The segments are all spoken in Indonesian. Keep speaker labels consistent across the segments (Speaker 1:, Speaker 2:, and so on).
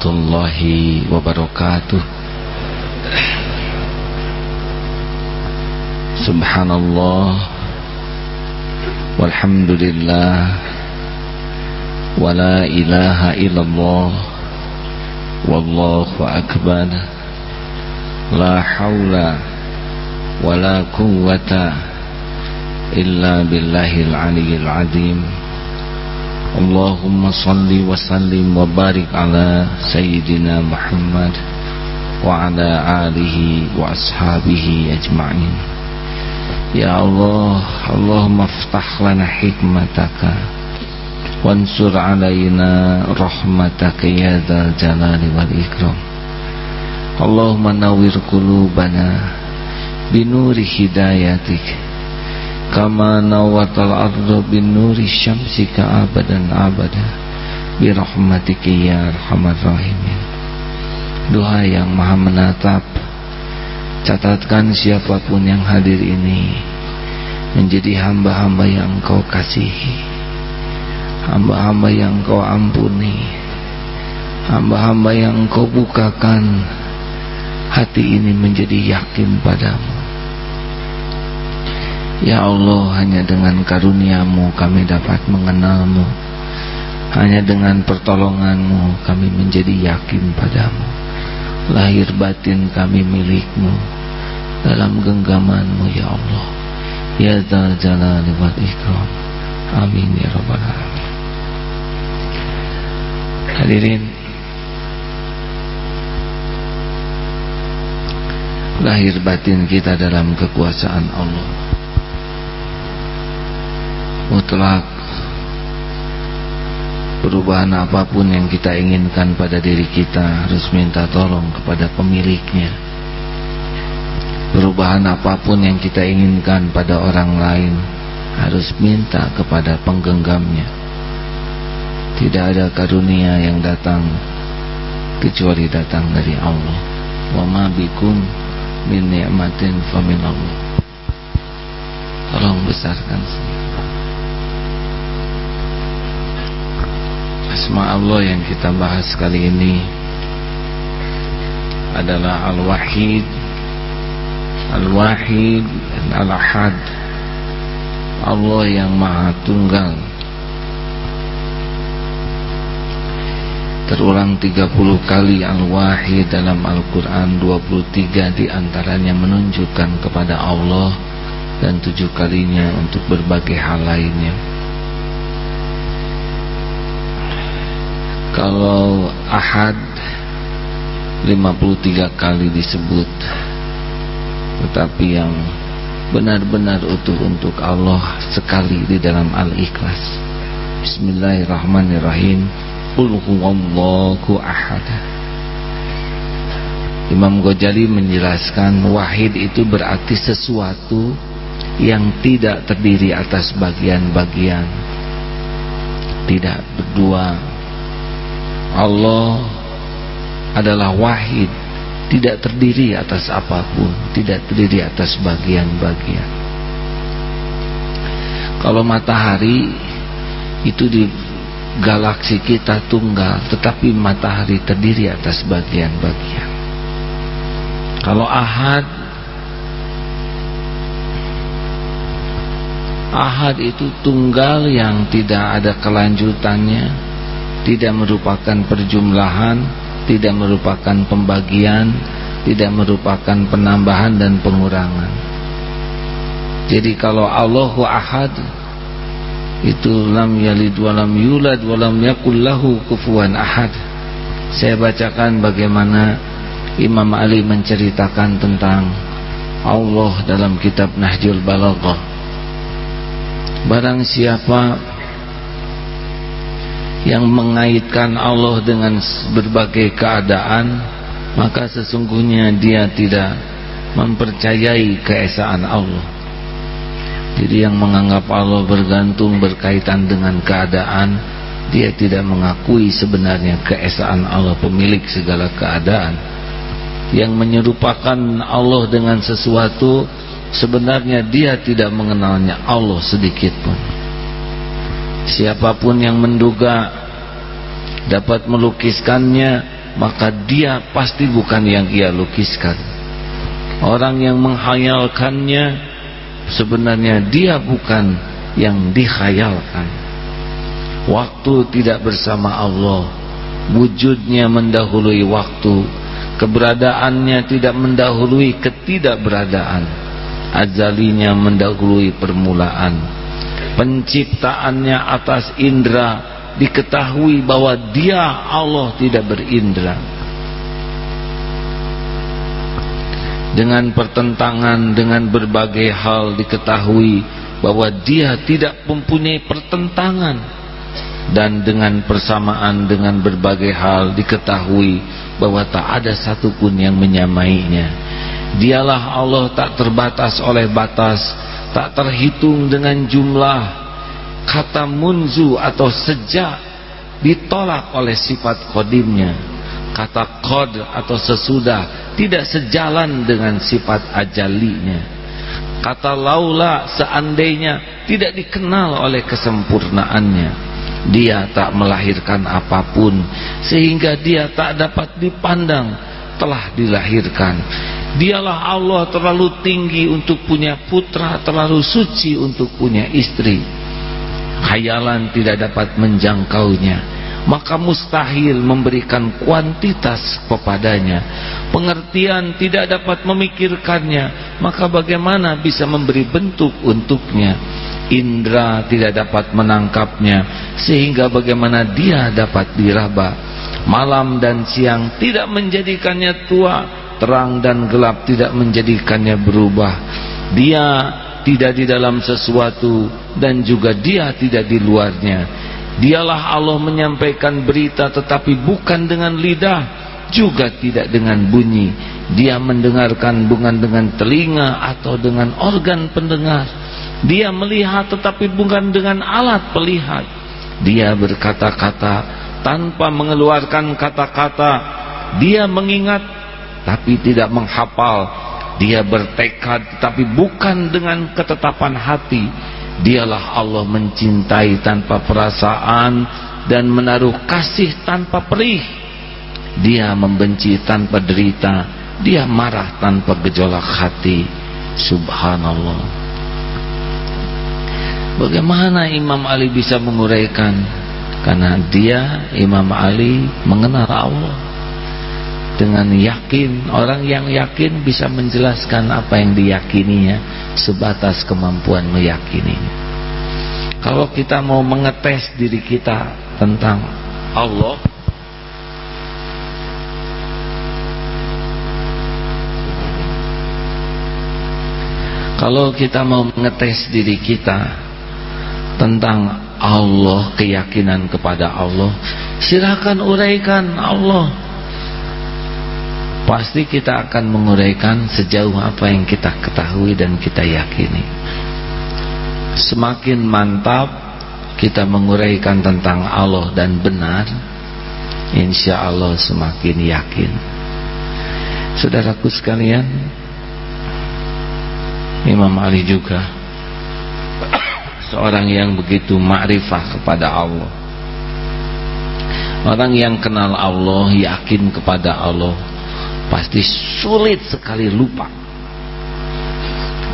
Speaker 1: warahmatullahi wabarakatuh. Subhanallah Walhamdulillah Wa la ilaha illallah Wallahu akbar La hawla Wa la quwwata Illa billahil aliyil azim Allahumma salli wa sallim wa barik ala Sayyidina Muhammad wa ala alihi wa ashabihi ajma'in. Ya Allah, Allahumma aftah lana hikmataka. Wansur alaina rahmataka ya dzal jalali wal ikram. Allahumma nawwir qulubana binuri hidayatik kama nawatal ardu bin nuri syamsika abadan abada. Birahmatika ya arhamar rahimin. Doa yang maha menatap catatkan siapa pun yang hadir ini menjadi hamba-hamba yang kau kasihi hamba-hamba yang kau ampuni hamba-hamba yang kau bukakan. Hati ini menjadi yakin padamu Ya Allah hanya dengan karuniamu kami dapat mengenalmu. Hanya dengan pertolonganmu kami menjadi yakin padamu. Lahir batin kami milikmu. Dalam genggamanmu ya Allah. Ya Zal Jalali Ikram. Amin ya Rabbal Alamin. Hadirin. Lahir batin kita dalam kekuasaan Allah mutlak. Perubahan apa pun yang kita inginkan pada diri kita harus minta tolong kepada pemiliknya. Perubahan apa pun yang kita inginkan pada orang lain harus minta kepada penggenggamnya. Tidak ada karunia yang datang kecuali datang dari Allah. Wa ma bikum min ni'matin famin Allah. Tolong besarkan sendiri Asma Allah yang kita bahas kali ini adalah Al-Wahid Al-Wahid Al-Ahad. Allah yang Maha Tunggal. Terulang 30 kali Al-Wahid dalam Al-Quran 23 di antaranya menunjukkan kepada Allah Dan tujuh kalinya untuk berbagai hal lainnya Kalau Ahad 53 kali disebut Tetapi yang benar-benar utuh untuk Allah sekali di dalam Al-Ikhlas. Bismillahirrahmanirrahim. Qul huwallahu ahad. Imam Ghazali menjelaskan wahid itu berarti sesuatu yang tidak terdiri atas bagian-bagian. Tidak berdua Allah adalah wahid tidak terdiri atas apa pun tidak terdiri atas bagian-bagian. Kalau matahari itu di galaksi kita tunggal tetapi matahari terdiri atas bagian-bagian. Kalau ahad ahad itu tunggal yang tidak ada kelanjutannya tidak merupakan perjumlahan, tidak merupakan pembagian, tidak merupakan penambahan dan pengurangan. Jadi kalau Allahu Ahad itu lam yalid wa lam yulad wa lam yakul lahu kufuwan ahad. Saya bacakan bagaimana Imam Ali menceritakan tentang Allah dalam kitab Nahjul Balaghah. Barang siapa yang mengaitkan Allah dengan berbagai keadaan maka sesungguhnya dia tidak mempercayai keesaan Allah. Jadi yang menganggap Allah bergantung berkaitan dengan keadaan dia tidak mengakui sebenarnya keesaan Allah pemilik segala keadaan. Yang menyerupakan Allah dengan sesuatu sebenarnya dia tidak mengenalnya Allah sedikit pun Siapa pun yang menduga dapat melukiskannya maka dia pasti bukan yang ia lukiskan. Orang yang menghayalkannya sebenarnya dia bukan yang dikhayalkan waktu tidak bersama Allah wujudnya mendahului waktu keberadaannya tidak mendahului ketidakberadaan azalinya mendahului permulaan penciptaannya atas indera diketahui bahwa dia Allah tidak berindra dengan pertentangan dengan berbagai hal diketahui bahwa dia tidak mempunyai pertentangan. Dan dengan persamaan dengan berbagai hal diketahui bahwa tak ada satupun yang menyamainya. Dialah Allah tak terbatas oleh batas tak terhitung dengan jumlah kata munzu atau sejak ditolak oleh sifat kodimnya kata kod atau sesudah tidak sejalan dengan sifat ajalinya. Kata laula seandainya tidak dikenal oleh kesempurnaannya. Dia tak melahirkan apa pun sehingga dia tak dapat dipandang telah dilahirkan dialah Allah terlalu tinggi untuk punya putra terlalu suci untuk punya istri. Khayalan tidak dapat menjangkaunya. Maka mustahil memberikan kuantitas kepadanya. Pengertian tidak dapat memikirkannya. Maka bagaimana bisa memberi bentuk untuknya? Indera tidak dapat menangkapnya sehingga bagaimana dia dapat diraba? Malam dan siang tidak menjadikannya tua terang dan gelap tidak menjadikannya berubah. Dia tidak di dalam sesuatu dan juga dia tidak di luarnya. Dialah Allah menyampaikan berita tetapi bukan dengan lidah juga tidak dengan bunyi. Dia mendengarkan bukan dengan telinga atau dengan organ pendengar. Dia melihat tetapi bukan dengan alat pelihat. Dia berkata-kata tanpa mengeluarkan kata-kata. Dia mengingat tapi tidak menghafal. Dia bertekad tapi bukan dengan ketetapan hati. Dialah Allah mencintai tanpa perasaan dan menaruh kasih tanpa perih. Dia membenci tanpa derita. Dia marah tanpa gejolak hati. Subhanallah. Bagaimana Imam Ali bisa menguraikan? Karena dia Imam Ali mengenal Allah dengan yakin. Orang yang yakin bisa menjelaskan apa yang diyakininya sebatas kemampuan meyakininya. Kalau kita mau mengetes diri kita tentang Allah kalau kita mau mengetes diri kita tentang Allah keyakinan kepada Allah silakan uraikan Allah pasti kita akan menguraikan sejauh apa yang kita ketahui dan kita yakini. Semakin mantap kita menguraikan tentang Allah dan benar insya Allah semakin yakin. Saudaraku sekalian Imam Ali juga seorang yang begitu ma'rifah kepada Allah. Orang yang kenal Allah yakin kepada Allah pasti sulit sekali lupa.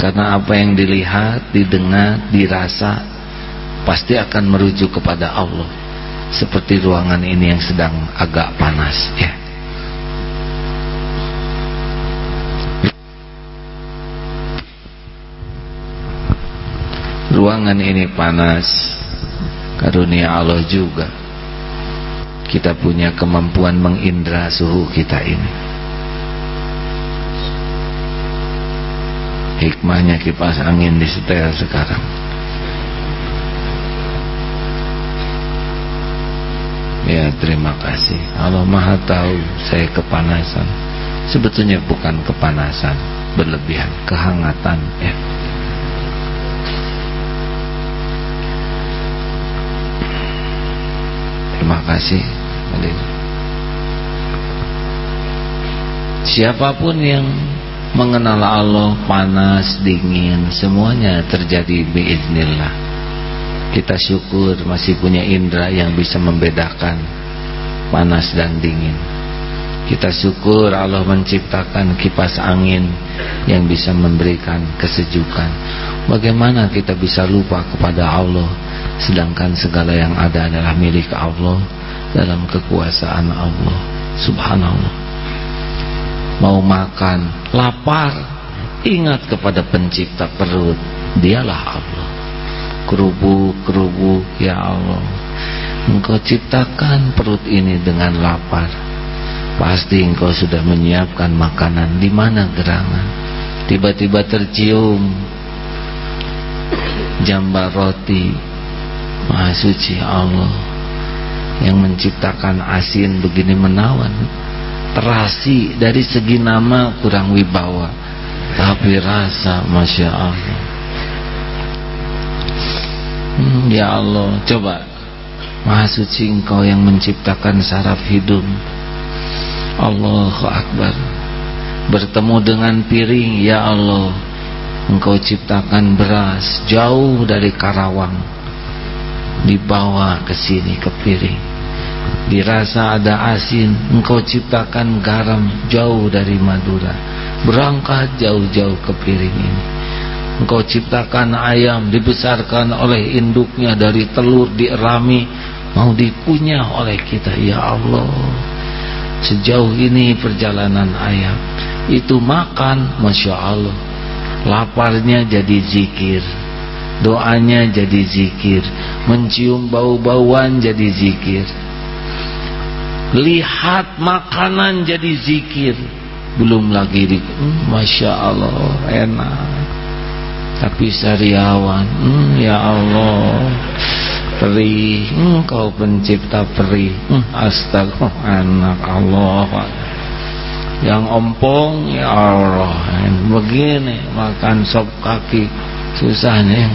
Speaker 1: Karena apa yang dilihat, didengar, dirasa pasti akan merujuk kepada Allah. Seperti ruangan ini yang sedang agak panas ya. Ruangan ini panas. Karunia Allah juga. Kita punya kemampuan mengindra suhu kita ini hikmahnya kipas angin di setel sekarang. Ya terima kasih. Allah maha tahu saya kepanasan. Sebetulnya bukan kepanasan berlebihan kehangatan ya. Terima kasih siapa pun yang mengenal Allah panas dingin semuanya terjadi biiznillah kita syukur masih punya indera yang bisa membedakan panas dan dingin kita syukur Allah menciptakan kipas angin yang bisa memberikan kesejukan. Bagaimana kita bisa lupa kepada Allah sedangkan segala yang ada adalah milik Allah dalam kekuasaan Allah. Subhanallah. Mau makan, lapar, ingat kepada pencipta perut. Dialah Allah. Kerubuk-kerubuk ya Allah. Engkau ciptakan perut ini dengan lapar Pasti engkau sudah menyiapkan makanan di mana gerangan. Tiba-tiba tercium jambar roti. Maha suci Allah yang menciptakan asin begini menawan. Terasi dari segi nama kurang wibawa, tapi rasa masya Allah. Hmm, ya Allah, coba. Maha suci engkau yang menciptakan saraf hidung. Allahu Akbar. Bertemu dengan piring Ya Allah. Engkau ciptakan beras Jauh dari Karawang. Dibawa ke sini ke piring Dirasa ada asin Engkau ciptakan garam Jauh dari Madura. Berangkat jauh-jauh ke piring ini. Engkau ciptakan ayam Dibesarkan oleh induknya Dari telur dierami Mau dikunyah oleh kita. Ya Allah Sejauh ini perjalanan ayam. Itu makan Masya Allah. Laparnya jadi zikir Doanya jadi zikir Mencium bau-bauan jadi zikir Lihat makanan jadi zikir. Belum lagi di, hmm, Masya Allah enak. Tapi sariawan hmm, Ya Allah perih. Engkau pencipta perih. Hmm, astaga anak Allah. Yang ompong ya Allah begini makan sop kaki susahnya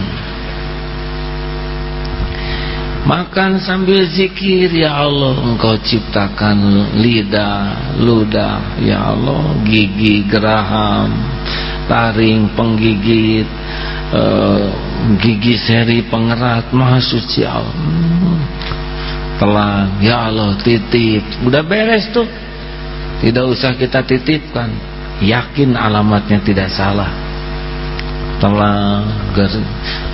Speaker 1: makan sambil zikir ya Allah engkau ciptakan lidah ludah. Ya Allah gigi geraham taring penggigit uh, gigi seri pengerat. Maha suci Allah. Hmm. ya Allah titip. Udah beres tuh. Tidak usah kita titipkan. Yakin alamatnya tidak salah telah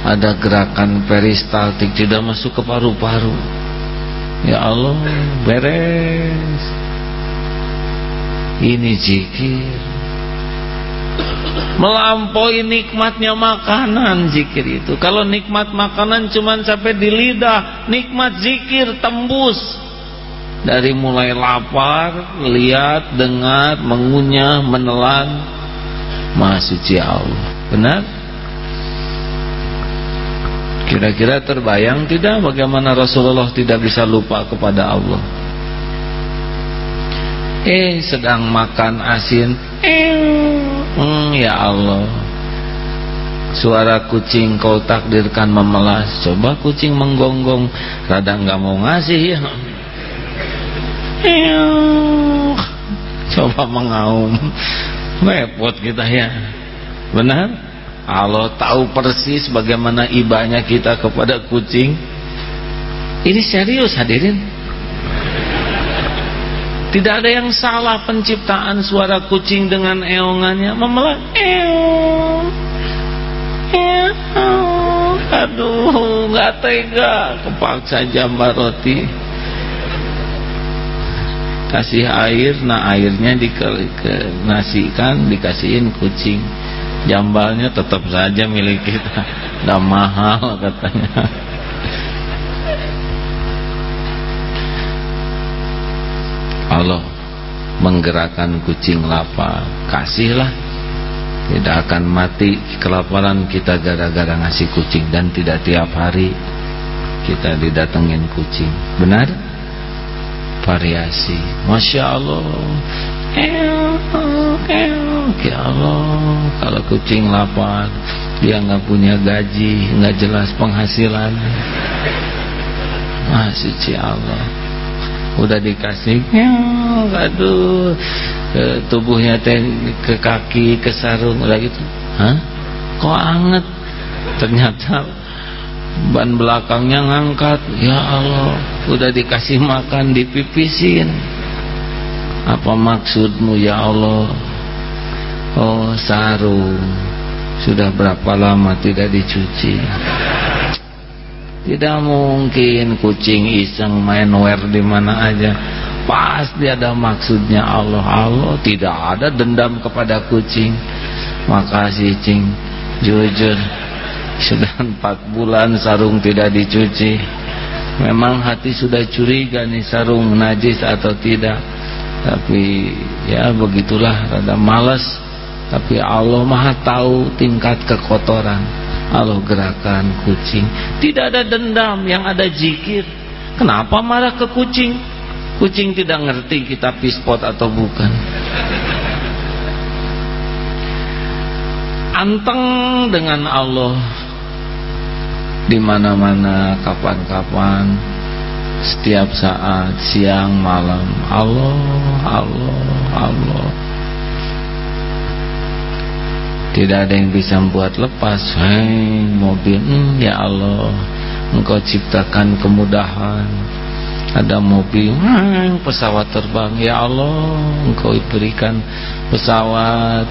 Speaker 1: ada gerakan peristaltik tidak masuk ke paru-paru. Ya Allah beres. Ini zikir. Melampaui nikmatnya makanan zikir itu. Kalau nikmat makanan cuma sampai di lidah nikmat zikir tembus. Dari mulai lapar lihat dengar mengunyah menelan. Maha suci Allah benar kira-kira terbayang tidak bagaimana Rasulullah tidak bisa lupa kepada Allah? Eh sedang makan asin. Eh Hmm, ya Allah. Suara kucing kau takdirkan memelas. Coba kucing menggonggong. Rada nggak mau ngasih. Ya Coba mengaum. Repot kita ya. Benar Allah tahu persis bagaimana ibanya kita kepada kucing Ini serius hadirin tidak ada yang salah penciptaan suara kucing dengan eongannya memelan eong. Eong. Aduh, nggak tega, kepaksa jambar roti. Kasih air, nah airnya dikenasikan, dikasihin kucing. Jambalnya tetap saja milik kita. Nggak mahal katanya. Allah menggerakkan kucing lapar kasihlah. Tidak akan mati kelaparan kita gara-gara ngasih kucing. Dan tidak tiap hari kita didatengin kucing. Benar? Variasi. Masya Allah Ya Allah Kalau kucing lapar Dia nggak punya gaji nggak jelas penghasilan. Masya Allah. Udah dikasih aduh ke tubuhnya teh ke kaki ke sarung udah gitu. Hah? Kok anget? Ternyata ban belakangnya ngangkat. Ya Allah udah dikasih makan dipipisin Apa maksudmu ya Allah? Oh sarung Sudah berapa lama tidak dicuci? Tidak mungkin kucing iseng main wear di mana aja. Pasti ada maksudnya Allah. Allah tidak ada dendam kepada kucing. Makasih cing. Jujur Sudah empat bulan sarung tidak dicuci. Memang hati sudah curiga nih sarung najis atau tidak Tapi ya begitulah Rada malas. Tapi Allah maha tahu tingkat kekotoran. Allah gerakan kucing. Tidak ada dendam yang ada jikir. Kenapa marah ke kucing? Kucing tidak ngerti kita pispot atau bukan. Anteng dengan Allah. Di mana-mana kapan-kapan setiap saat siang malam. Allah Allah Allah. Tidak ada yang bisa membuat lepas. Hei mobil hmm, ya Allah. Engkau ciptakan kemudahan. Ada mobil hmm, pesawat terbang. Ya Allah engkau berikan pesawat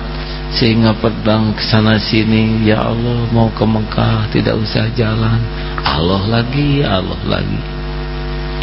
Speaker 1: sehingga pedang ke sana sini. Ya Allah mau ke Mekah tidak usah jalan. Allah lagi Allah lagi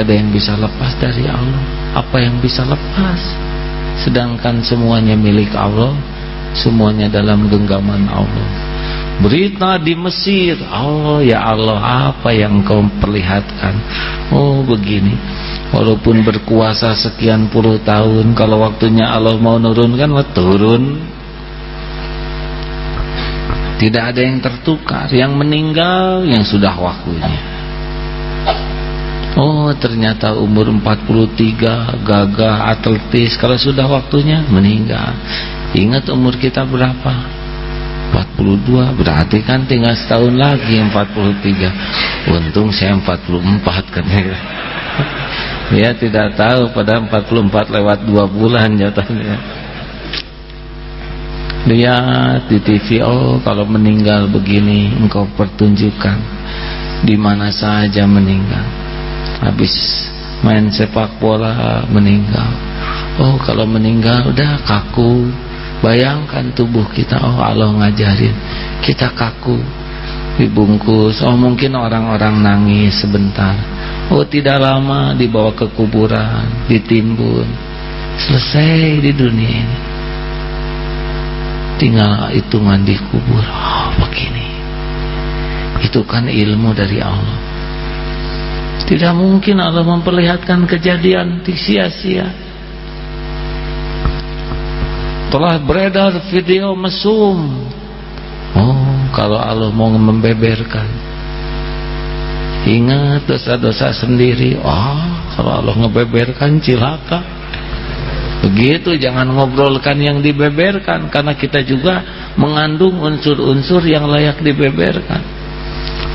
Speaker 1: Tidak ada yang bisa lepas dari Allah. Apa yang bisa lepas? Sedangkan semuanya milik Allah Semuanya dalam genggaman Allah. Berita di Mesir. Allah ya Allah apa yang kau perlihatkan? Oh begini. Walaupun berkuasa sekian puluh tahun Kalau waktunya Allah mau nurunkan turun. Tidak ada yang tertukar Yang meninggal yang sudah waktunya Oh ternyata umur 43 Gagah atletis. Kalau sudah waktunya meninggal. Ingat umur kita berapa? 42 Berarti kan tinggal setahun lagi 43 Untung saya 44 kan Ya. Tidak tahu pada 44 lewat 2 bulan jatuhnya Lihat di TV Oh kalau meninggal begini Engkau pertunjukkan di mana saja meninggal Habis main sepak bola meninggal. Oh kalau meninggal udah kaku. Bayangkan tubuh kita Oh Allah ngajarin. Kita kaku. Dibungkus. Oh mungkin orang-orang nangis sebentar. Oh tidak lama dibawa ke kuburan Ditimbun. Selesai di dunia ini. Tinggal hitungan di kubur. Oh begini. Itu kan ilmu dari Allah Tidak mungkin Allah memperlihatkan kejadian sia-sia telah beredar video mesum. Oh kalau Allah mau membeberkan. Ingat dosa-dosa sendiri. Oh kalau Allah ngebeberkan cilaka. Begitu jangan ngobrolkan yang dibeberkan. Karena kita juga mengandung unsur-unsur yang layak dibeberkan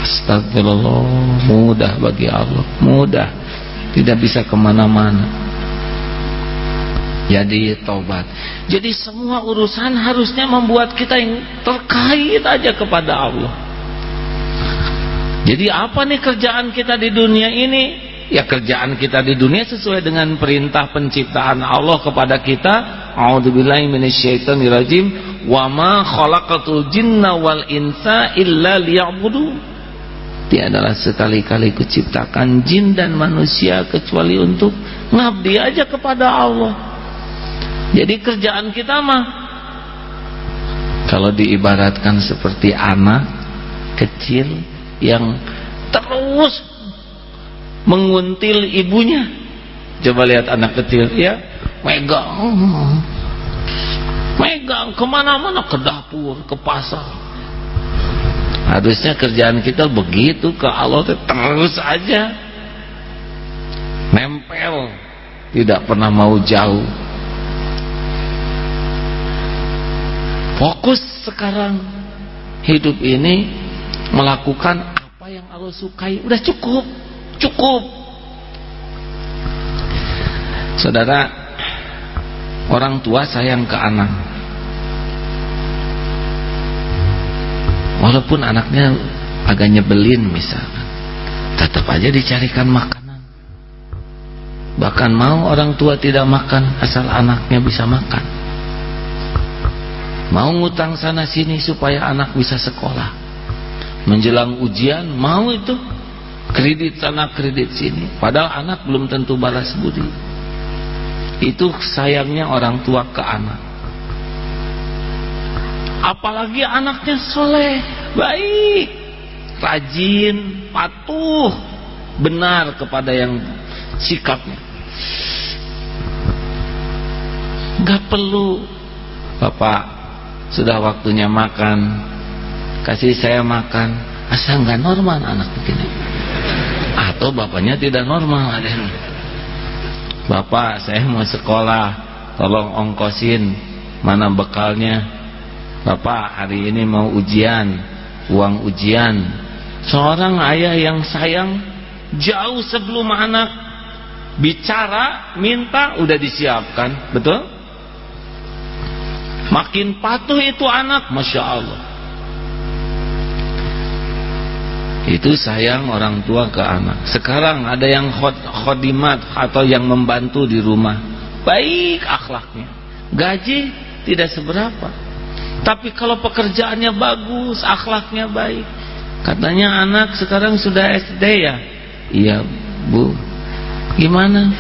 Speaker 1: astagfirullah. Mudah bagi Allah. Mudah. Tidak bisa ke mana-mana. Jadi tobat jadi semua urusan harusnya membuat kita yang terkait aja kepada Allah. Jadi apa nih kerjaan kita di dunia ini? Ya kerjaan kita di dunia sesuai dengan perintah penciptaan Allah kepada kita. A'udzubillahi minasyaitonirrajim. Wa ma khalaqatul jinna wal insa illa liya'budun adalah sekali-kali kuciptakan jin dan manusia kecuali untuk ngabdi aja kepada Allah jadi kerjaan kita mah kalau diibaratkan seperti anak kecil yang terus menguntil ibunya. Coba lihat anak kecil, ya megang, megang ke mana-mana ke dapur, ke pasar. Harusnya kerjaan kita begitu ke Allah terus aja nempel, tidak pernah mau jauh. Fokus sekarang hidup ini melakukan apa yang Allah sukai, udah cukup, cukup. Saudara, orang tua sayang ke anak. Walaupun anaknya agak nyebelin misalkan, tetap aja dicarikan makanan. Bahkan mau orang tua tidak makan asal anaknya bisa makan. Mau ngutang sana sini supaya anak bisa sekolah. Menjelang ujian mau itu kredit sana kredit sini. Padahal anak belum tentu balas budi. Itu sayangnya orang tua ke anak. Apalagi anaknya soleh, baik, rajin, patuh, benar kepada yang sikapnya. Gak perlu. Bapak sudah waktunya makan. Kasih saya makan. Asal nggak normal anak begini? Atau bapaknya tidak normal ada bapak saya mau sekolah. Tolong ongkosin mana bekalnya bapak hari ini mau ujian uang ujian seorang ayah yang sayang jauh sebelum anak bicara minta udah disiapkan betul Makin patuh itu anak, Masya Allah. Itu sayang orang tua ke anak. Sekarang ada yang khodimat atau yang membantu di rumah. Baik akhlaknya. Gaji tidak seberapa. Tapi kalau pekerjaannya bagus, akhlaknya baik. Katanya anak sekarang sudah SD ya. Iya bu. Gimana?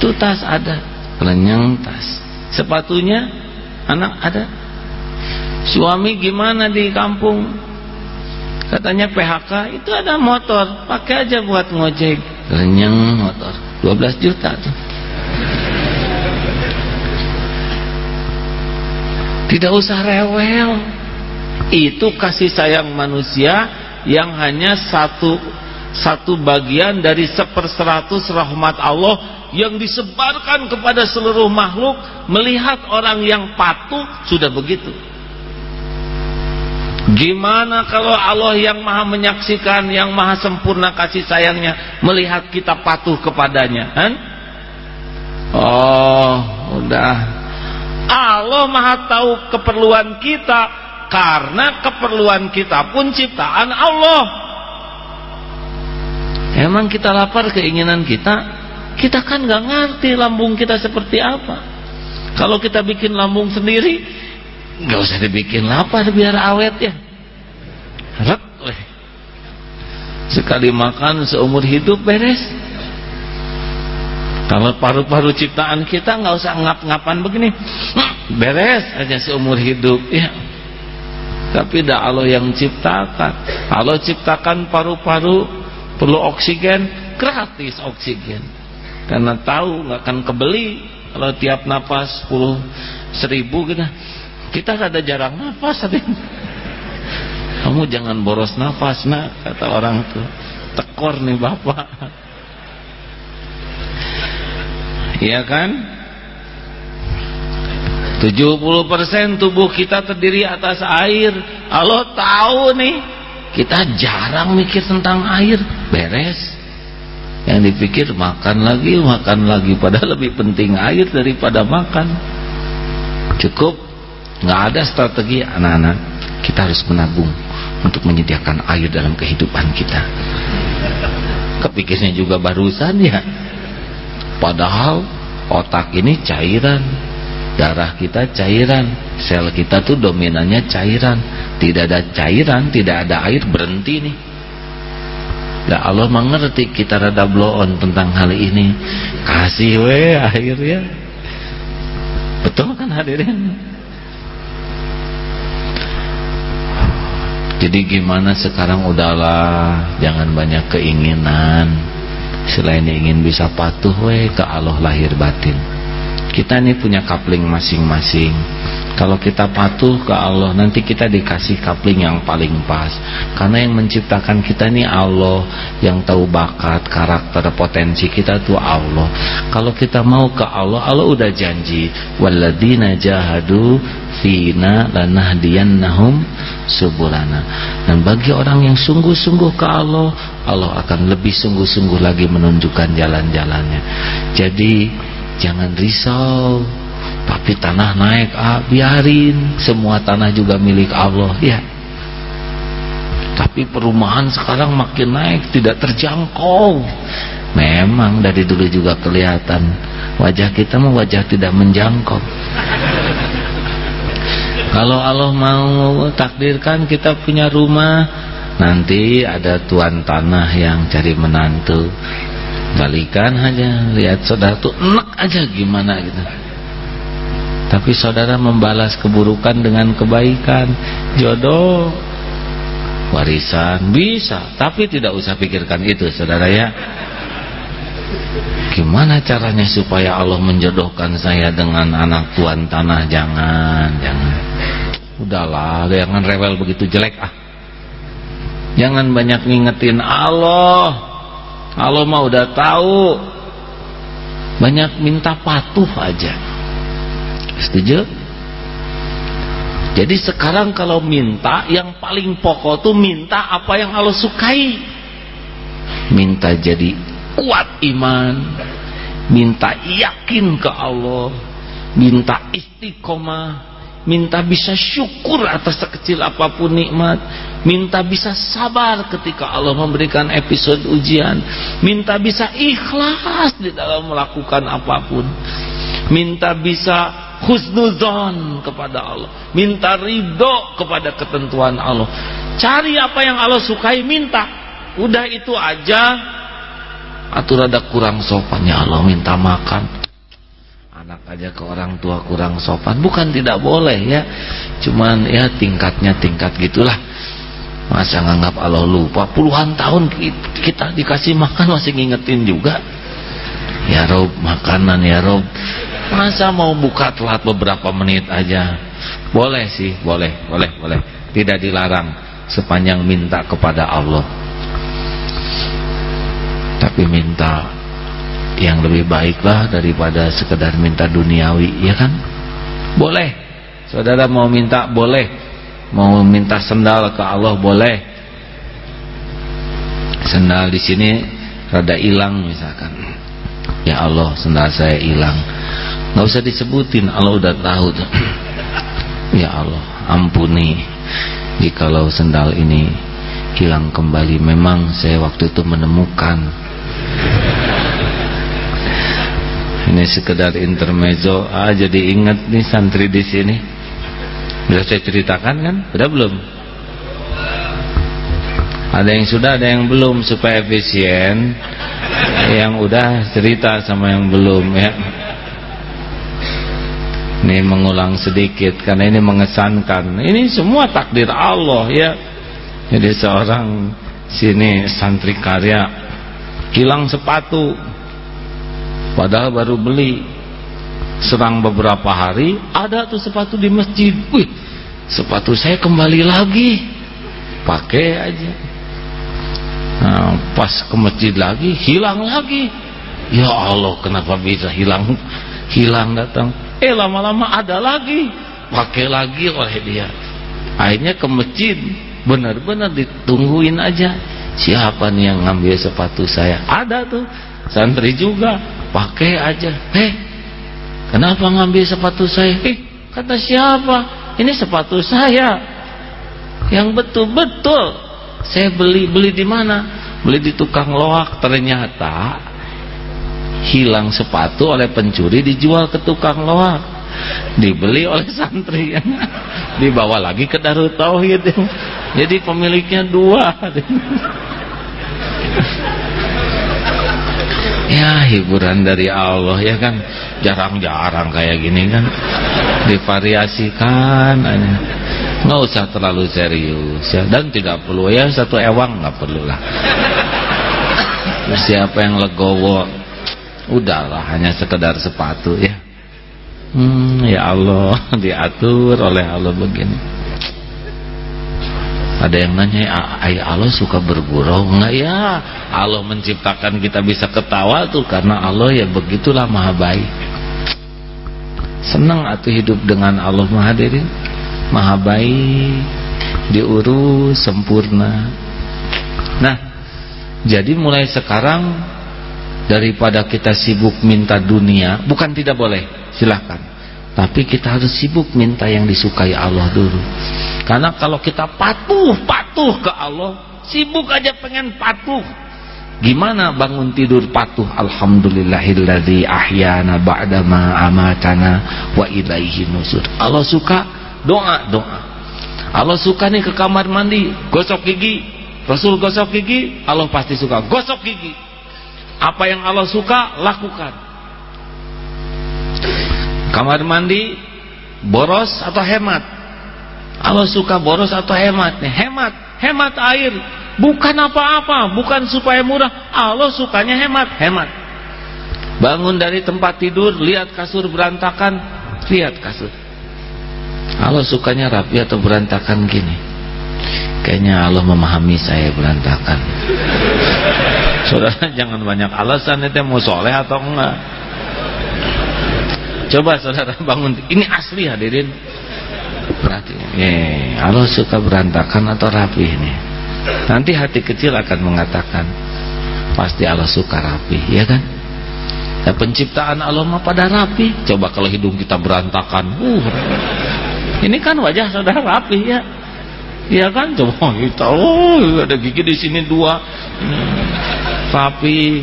Speaker 1: Tuh tas ada. Lenyang tas. Sepatunya Anak ada. Suami gimana di kampung? Katanya PHK itu ada motor, pakai aja buat ngojek. Renyeng motor, 12 juta tuh. Tidak usah rewel. Itu kasih sayang manusia yang hanya satu satu bagian dari seperseratus rahmat Allah yang disebarkan kepada seluruh makhluk melihat orang yang patuh sudah begitu gimana kalau Allah yang maha menyaksikan yang maha sempurna kasih sayangnya melihat kita patuh kepadanya kan? oh udah Allah maha tahu keperluan kita karena keperluan kita pun ciptaan Allah emang kita lapar keinginan kita kita kan nggak ngerti lambung kita seperti apa. Kalau kita bikin lambung sendiri, nggak usah dibikin lapar biar awet ya. Weh. Sekali makan seumur hidup beres. Kalau paru-paru ciptaan kita nggak usah ngap-ngapan begini, beres aja seumur hidup. Ya. Tapi tidak Allah yang ciptakan. Allah ciptakan paru-paru perlu oksigen, gratis oksigen. Karena tahu nggak akan kebeli. Kalau tiap napas 10 seribu gitu. Kita ada jarang nafas tapi kamu jangan boros nafas nak kata orang tuh. Tekor nih bapak iya kan? 70% tubuh kita terdiri atas air. Allah tahu nih kita jarang mikir tentang air. Beres. Yang dipikir makan lagi makan lagi. Padahal lebih penting air daripada makan. Cukup. Nggak ada strategi anak-anak. Kita harus menabung untuk menyediakan air dalam kehidupan kita. Kepikirnya juga barusan ya padahal otak ini cairan darah kita cairan sel kita tuh dominannya cairan tidak ada cairan tidak ada air berhenti nih Ya Allah mengerti kita rada blow on tentang hal ini. Kasih we akhirnya. Betul kan hadirin? Jadi gimana sekarang udahlah jangan banyak keinginan. Selain ingin bisa patuh we ke Allah lahir batin. Kita ini punya kapling masing-masing kalau kita patuh ke Allah nanti kita dikasih kapling yang paling pas. Karena yang menciptakan kita ini Allah yang tahu bakat karakter potensi kita tuh Allah. Kalau kita mau ke Allah Allah udah janji waladina jahadu fina lanahdiyannahum subulana. Dan bagi orang yang sungguh-sungguh ke Allah Allah akan lebih sungguh-sungguh lagi menunjukkan jalan-jalannya. Jadi jangan risau tapi tanah naik ah, biarin. Semua tanah juga milik Allah ya. Tapi perumahan sekarang makin naik tidak terjangkau. Memang dari dulu juga kelihatan. Wajah kita mah wajah tidak menjangkau. Kalau Allah mau takdirkan kita punya rumah, nanti ada tuan tanah yang cari menantu. Balikan aja, lihat saudara tuh enak aja gimana gitu. Tapi saudara membalas keburukan dengan kebaikan, jodoh, warisan bisa, tapi tidak usah pikirkan itu saudara ya. Gimana caranya supaya Allah menjodohkan saya dengan anak tuan tanah? Jangan, jangan. Udahlah, jangan rewel begitu jelek ah. Jangan banyak ngingetin Allah. Allah mah udah tahu. Banyak minta patuh aja. Setuju? Jadi sekarang kalau minta yang paling pokok tuh minta apa yang Allah sukai. Minta jadi kuat iman. Minta yakin ke Allah. Minta istiqomah. Minta bisa syukur atas sekecil apa pun nikmat. Minta bisa sabar ketika Allah memberikan episode ujian. Minta bisa ikhlas di dalam melakukan apa pun minta bisa husnuzon kepada Allah. Minta ridho kepada ketentuan Allah. Cari apa yang Allah sukai minta. Udah itu aja. Atau rada kurang sopan. Ya Allah minta makan. Anak aja ke orang tua kurang sopan. Bukan tidak boleh ya. Cuman ya tingkatnya tingkat gitulah. Masa nganggap Allah lupa? Puluhan tahun kita dikasih makan masih ngingetin juga. Ya Rob makanan ya Rob masa mau buka telat beberapa menit aja? Boleh sih boleh boleh boleh. Tidak dilarang. Sepanjang minta kepada Allah. Tapi minta yang lebih baiklah daripada sekedar minta duniawi ya kan? Boleh. Saudara mau minta boleh. Mau minta sendal ke Allah boleh. Sendal di sini rada hilang misalkan. Ya Allah sendal saya hilang nggak usah disebutin Allah udah tahu tuh. Ya Allah ampuni. Jikalau sendal ini hilang kembali memang saya waktu itu menemukan. Ini sekedar intermezzo ah jadi ingat nih santri di sini. Sudah saya ceritakan kan? Sudah belum? Ada yang sudah ada yang belum supaya efisien. Yang udah cerita sama yang belum ya ini mengulang sedikit karena ini mengesankan. Ini semua takdir Allah ya. Jadi seorang sini santri karya hilang sepatu padahal baru beli. Serang beberapa hari ada tuh sepatu di masjid. Wih sepatu saya kembali lagi. Pakai aja. Nah, pas ke masjid lagi hilang lagi. Ya Allah kenapa bisa hilang? Hilang datang eh lama-lama ada lagi. Pakai lagi oleh dia. Akhirnya ke masjid. Benar-benar ditungguin aja. Siapa nih yang ngambil sepatu saya? Ada tuh. Santri juga. Pakai aja. Eh kenapa ngambil sepatu saya? Eh kata siapa? Ini sepatu saya. Yang betul-betul. Saya beli beli di mana? Beli di tukang loak. Ternyata hilang sepatu oleh pencuri dijual ke tukang loak dibeli oleh santri. Dibawa lagi ke Darut Tauhid. Jadi pemiliknya dua. Ya hiburan dari Allah ya kan? Jarang-jarang kayak gini kan? Divariasikan aja. Nggak usah terlalu serius ya. Dan tidak perlu ya. Satu ewang nggak perlu lah. Siapa yang legowo udahlah hanya sekedar sepatu ya. Hmm, ya Allah diatur oleh Allah begini. Ada yang nanya ayah Allah suka bergurau? Enggak ya. Allah menciptakan kita bisa ketawa tuh karena Allah ya begitulah maha baik. Senang atau hidup dengan Allah maha hadirin maha baik diurus sempurna. Nah jadi mulai sekarang daripada kita sibuk minta dunia bukan tidak boleh silahkan tapi kita harus sibuk minta yang disukai Allah dulu. Karena kalau kita patuh patuh ke Allah sibuk aja pengen patuh. Gimana bangun tidur patuh? Alhamdulillahilladzi ahyana ba'dama amatana wa ilaihi nusur. Allah suka? Doa doa. Allah suka nih ke kamar mandi gosok gigi. Rasul gosok gigi Allah pasti suka. Gosok gigi apa yang Allah suka lakukan. Kamar mandi boros atau hemat? Allah suka boros atau hemat? Nih hemat. Hemat air. Bukan apa-apa bukan supaya murah. Allah sukanya hemat. Hemat. Bangun dari tempat tidur lihat kasur berantakan. Lihat kasur. Allah sukanya rapi atau berantakan gini? Kayaknya Allah memahami saya berantakan saudara jangan banyak alasan itu mau soleh atau enggak. Coba saudara bangun ini asli hadirin. Berarti eh, Allah suka berantakan atau rapi ini nanti hati kecil akan mengatakan pasti Allah suka rapi ya kan? Ya, penciptaan Allah mah pada rapi. Coba kalau hidung kita berantakan uh, ini kan wajah saudara rapi ya. Iya kan? Coba kita oh ada gigi di sini dua. Hmm, rapi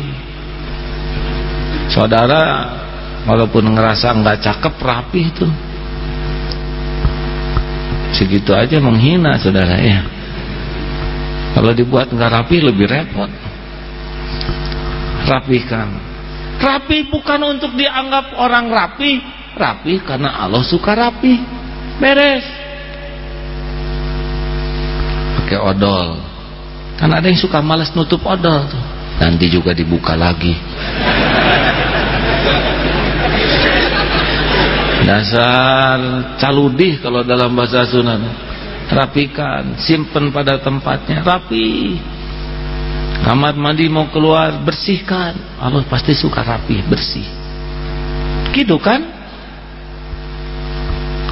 Speaker 1: saudara walaupun ngerasa nggak cakep rapi itu. Segitu aja menghina saudara ya. Kalau dibuat nggak rapi lebih repot. Rapikan. Rapi bukan untuk dianggap orang rapi. Rapi karena Allah suka rapi. Beres. Pakai odol. Kan ada yang suka malas nutup odol tuh nanti juga dibuka lagi. Dasar caludih kalau dalam bahasa Sunan rapikan simpen pada tempatnya. Rapi. Kamar mandi mau keluar bersihkan. Allah pasti suka rapi bersih. Gitu kan?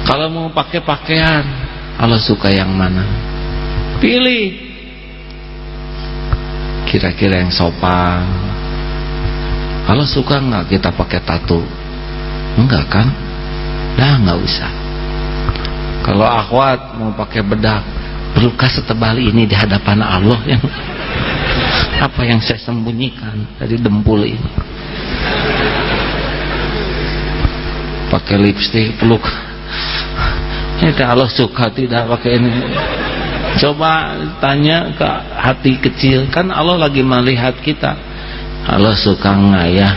Speaker 1: Kalau mau pakai pakaian Allah suka yang mana? Pilih kira-kira yang sopan Allah suka nggak kita pakai tato enggak kan Dah nggak usah. Kalau akhwat mau pakai bedak, perlukah setebal ini di hadapan Allah yang apa yang saya sembunyikan dari dempul ini? Pakai lipstick peluk. Ini Allah suka tidak pakai ini. Coba tanya ke hati kecil, kan Allah lagi melihat kita. Allah suka nggak ya?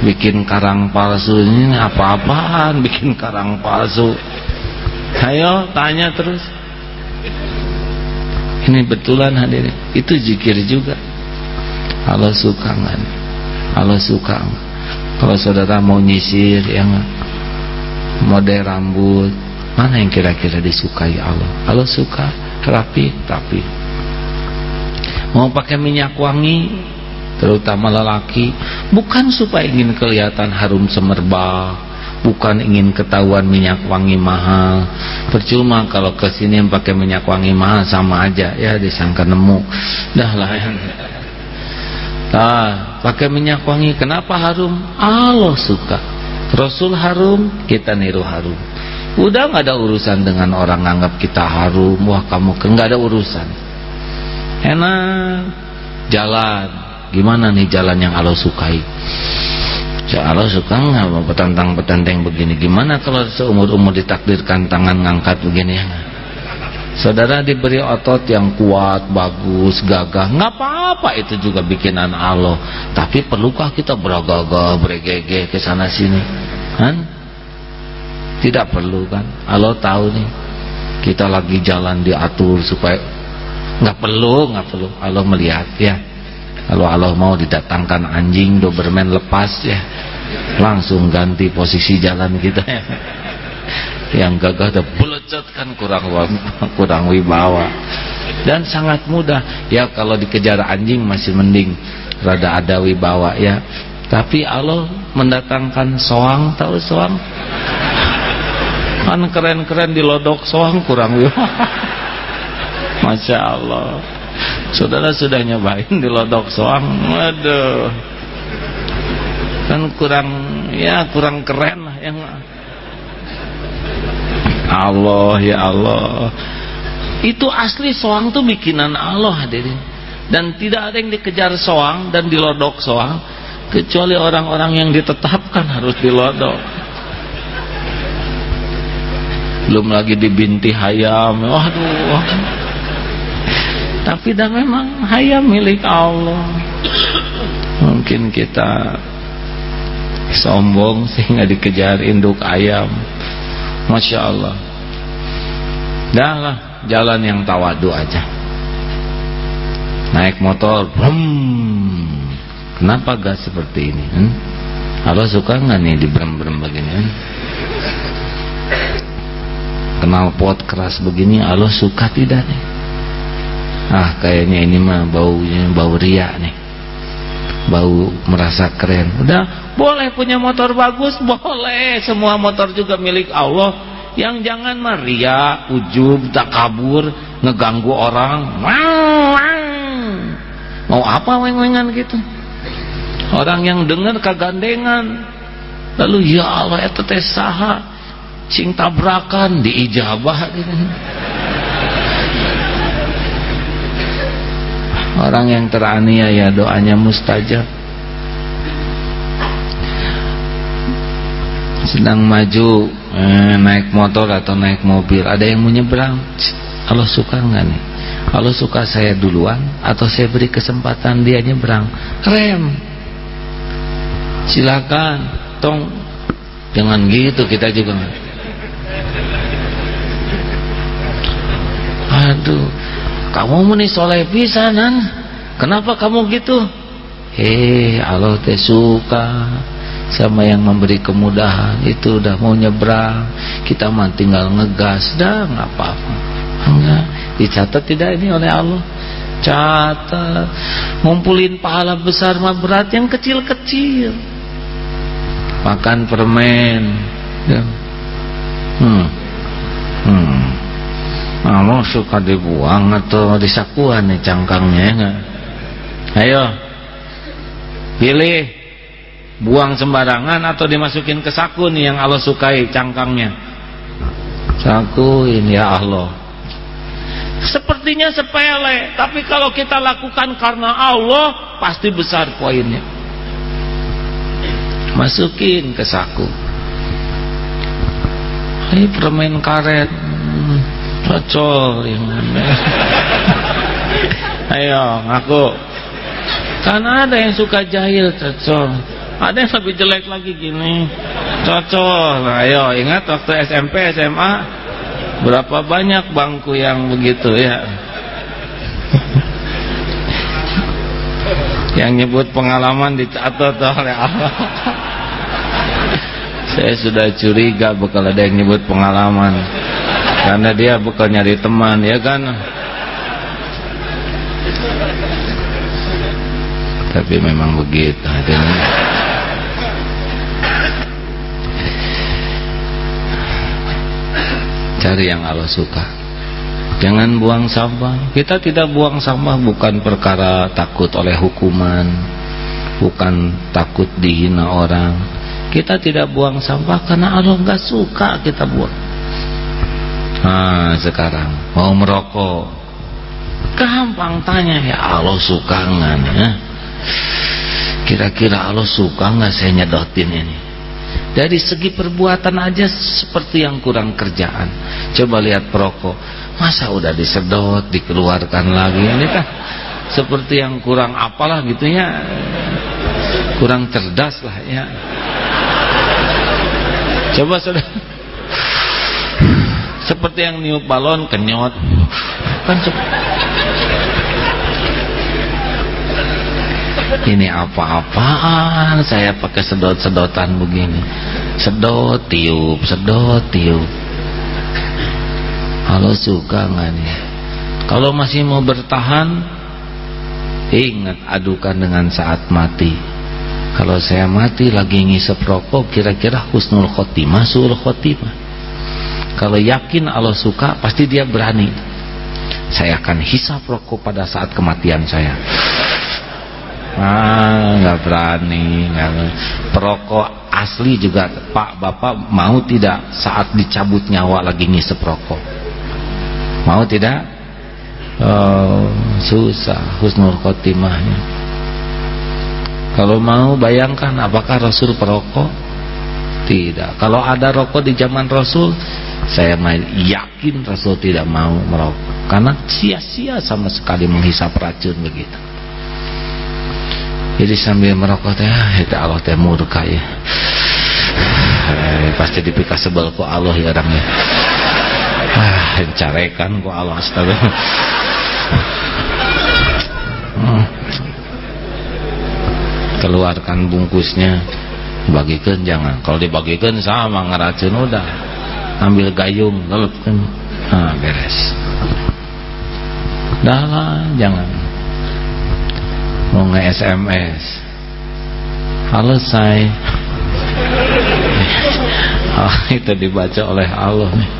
Speaker 1: bikin karang palsu. Ini apa-apaan? Bikin karang palsu. Ayo tanya terus. Ini betulan hadirin. Itu zikir juga. Allah suka nggak? Allah suka kalau saudara mau nyisir yang model rambut mana yang kira-kira disukai Allah? Allah suka rapi rapi mau pakai minyak wangi terutama lelaki bukan supaya ingin kelihatan harum semerbak bukan ingin ketahuan minyak wangi mahal. Percuma kalau ke sini yang pakai minyak wangi mahal sama aja. Ya disangka nemu. Dah lah ya. Nah, pakai minyak wangi kenapa harum? Allah suka. Rasul harum kita niru harum udah nggak ada urusan dengan orang nganggap kita harum wah kamu nggak ada urusan. Enak. Jalan. Gimana nih jalan yang Allah sukai? Ya Allah suka nggak mau petantang-petanteng begini? Gimana kalau seumur-umur ditakdirkan tangan ngangkat begini? Ya saudara diberi otot yang kuat bagus gagah. Nggak apa-apa itu juga bikinan Allah. Tapi perlukah kita beragagah bergege ke sana sini kan tidak perlu kan? Allah tahu nih kita lagi jalan diatur supaya nggak perlu nggak perlu. Allah melihat ya. Kalau Allah mau didatangkan anjing Doberman lepas ya. Langsung ganti posisi jalan kita ya. Yang gagah ada belecet kan kurang kurang wibawa. Dan sangat mudah. Ya kalau dikejar anjing masih mending rada ada wibawa ya. Tapi Allah mendatangkan soang tahu soang kan keren-keren di lodok soang kurang Masya Allah. Saudara sudah nyobain di lodok soang? Waduh. Kan kurang Ya kurang keren lah yang Allah ya Allah. Itu asli soang tuh bikinan Allah hadirin Dan tidak ada yang dikejar soang Dan dilodok soang Kecuali orang-orang yang ditetapkan harus dilodok Belum lagi dibinti hayam Waduh tapi dah memang hayam milik Allah mungkin kita sombong sehingga dikejar induk ayam Masya Allah dah lah jalan yang tawadu aja naik motor brum. kenapa gak seperti ini hmm? Allah suka nggak nih di berem-berem begini hmm? Kenal pot keras begini Allah suka tidak nih? Ah kayaknya ini mah baunya bau ria nih. Bau merasa keren. Udah boleh punya motor bagus? Boleh. Semua motor juga milik Allah. Yang jangan mah ria ujub tak kabur ngeganggu orang. Mau apa weng-wengan gitu? Orang yang dengar kagandengan lalu ya Allah itu teh saha cing tabrakan diijabah orang yang teraniaya doanya mustajab. Sedang maju eh, naik motor atau naik mobil ada yang mau nyebrang? Allah suka nggak nih? Allah suka saya duluan atau saya beri kesempatan dia nyebrang? Rem. Silakan tong. Jangan gitu kita juga aduh kamu meni soleh pisanan kenapa kamu gitu? Hei Allah teh suka sama yang memberi kemudahan. Itu udah mau nyebrang kita mah tinggal ngegas dah nggak apa-apa. Enggak dicatat tidak ini oleh Allah? Catat. Ngumpulin pahala besar mah berat yang kecil-kecil. Makan permen ya. hmm Allah suka dibuang atau disakuan nih cangkangnya enggak? Ayo. Pilih buang sembarangan atau dimasukin ke saku nih yang Allah sukai cangkangnya. Sakuin ya Allah. Sepertinya sepele, tapi kalau kita lakukan karena Allah pasti besar poinnya. Masukin ke saku. Ini permen karet. Cocol yang mana ayo ngaku kan ada yang suka jahil cocol ada yang lebih jelek lagi gini. Cocol nah, ayo ingat waktu SMP SMA berapa banyak bangku yang begitu ya? Yang nyebut pengalaman dicatat oleh Allah. Saya sudah curiga bakal ada yang nyebut pengalaman karena dia bukan nyari teman ya kan? Tapi memang begitu cari yang Allah suka. Jangan buang sampah. Kita tidak buang sampah bukan perkara takut oleh hukuman bukan takut dihina orang. Kita tidak buang sampah karena Allah nggak suka kita buang Nah sekarang. Mau merokok. Gampang tanya ya Allah suka nggak ya Kira-kira Allah suka nggak saya nyedotin ini? Dari segi perbuatan aja seperti yang kurang kerjaan. Coba lihat perokok. Masa udah disedot dikeluarkan lagi Ini kan seperti yang kurang apalah gitu ya. Kurang cerdas lah ya. Coba sudah seperti yang niup balon kenyot. Kan ini apa-apaan? Saya pakai sedot-sedotan begini. Sedot tiup sedot tiup. Kalau suka nggak nih? Kalau masih mau bertahan ingat adukan dengan saat mati. Kalau saya mati lagi ngisep rokok kira-kira husnul khotimah suul khotimah kalau yakin Allah suka pasti dia berani. Saya akan hisap rokok pada saat kematian saya. Ah nggak berani nggak perokok asli juga pak bapak mau tidak saat dicabut nyawa lagi ngisep rokok? Mau tidak? Oh, susah husnul khotimahnya. Kalau mau bayangkan apakah Rasul perokok? Tidak. Kalau ada rokok di zaman Rasul saya yakin Rasul tidak mau merokok. Karena sia-sia sama sekali menghisap racun begitu. Jadi sambil merokok teh ah, itu Allah teh murka ya. Eh, pasti dipikir sebel ku Allah ya orangnya ah carekan ku Allah astaga. Hmm. keluarkan bungkusnya. Bagikan jangan. Kalau dibagikan sama ngeracun udah ambil gayung lelet kan nah beres. Dah lah jangan. Mau nge-SMS halo say oh, itu dibaca oleh Allah nih.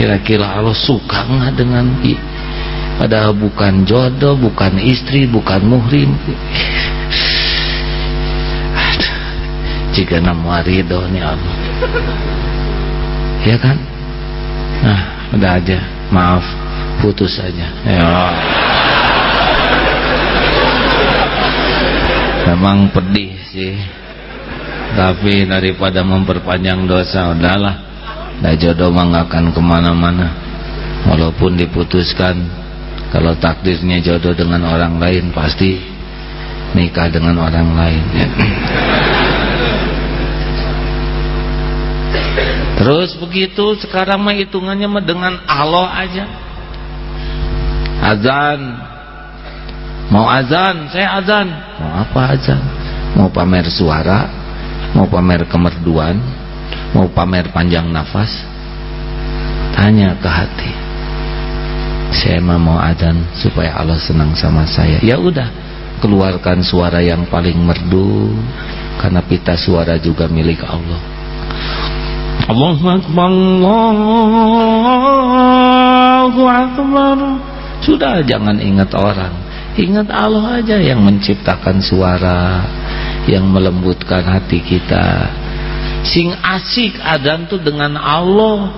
Speaker 1: Kira-kira Allah suka nggak dengan padahal bukan jodoh bukan istri bukan muhrim. Jika nama ridho nih Allah ya kan? Nah udah aja. Maaf. Putus aja. Ya. Memang pedih sih. Tapi daripada memperpanjang dosa udahlah. Dah jodoh mah gak akan ke mana-mana. Walaupun diputuskan kalau takdirnya jodoh dengan orang lain pasti nikah dengan orang lain terus begitu sekarang mah hitungannya mah dengan Allah aja azan Mau azan, saya azan. Mau apa azan? Mau pamer suara, mau pamer kemerduan, mau pamer panjang nafas. Tanya ke hati. Saya mau azan supaya Allah senang sama saya. Ya udah, keluarkan suara yang paling merdu karena pita suara juga milik Allah. Allahu akbar. Allahu akbar. Sudah jangan ingat orang. Ingat Allah aja yang menciptakan suara Yang melembutkan hati kita. Sing asik adan tuh dengan Allah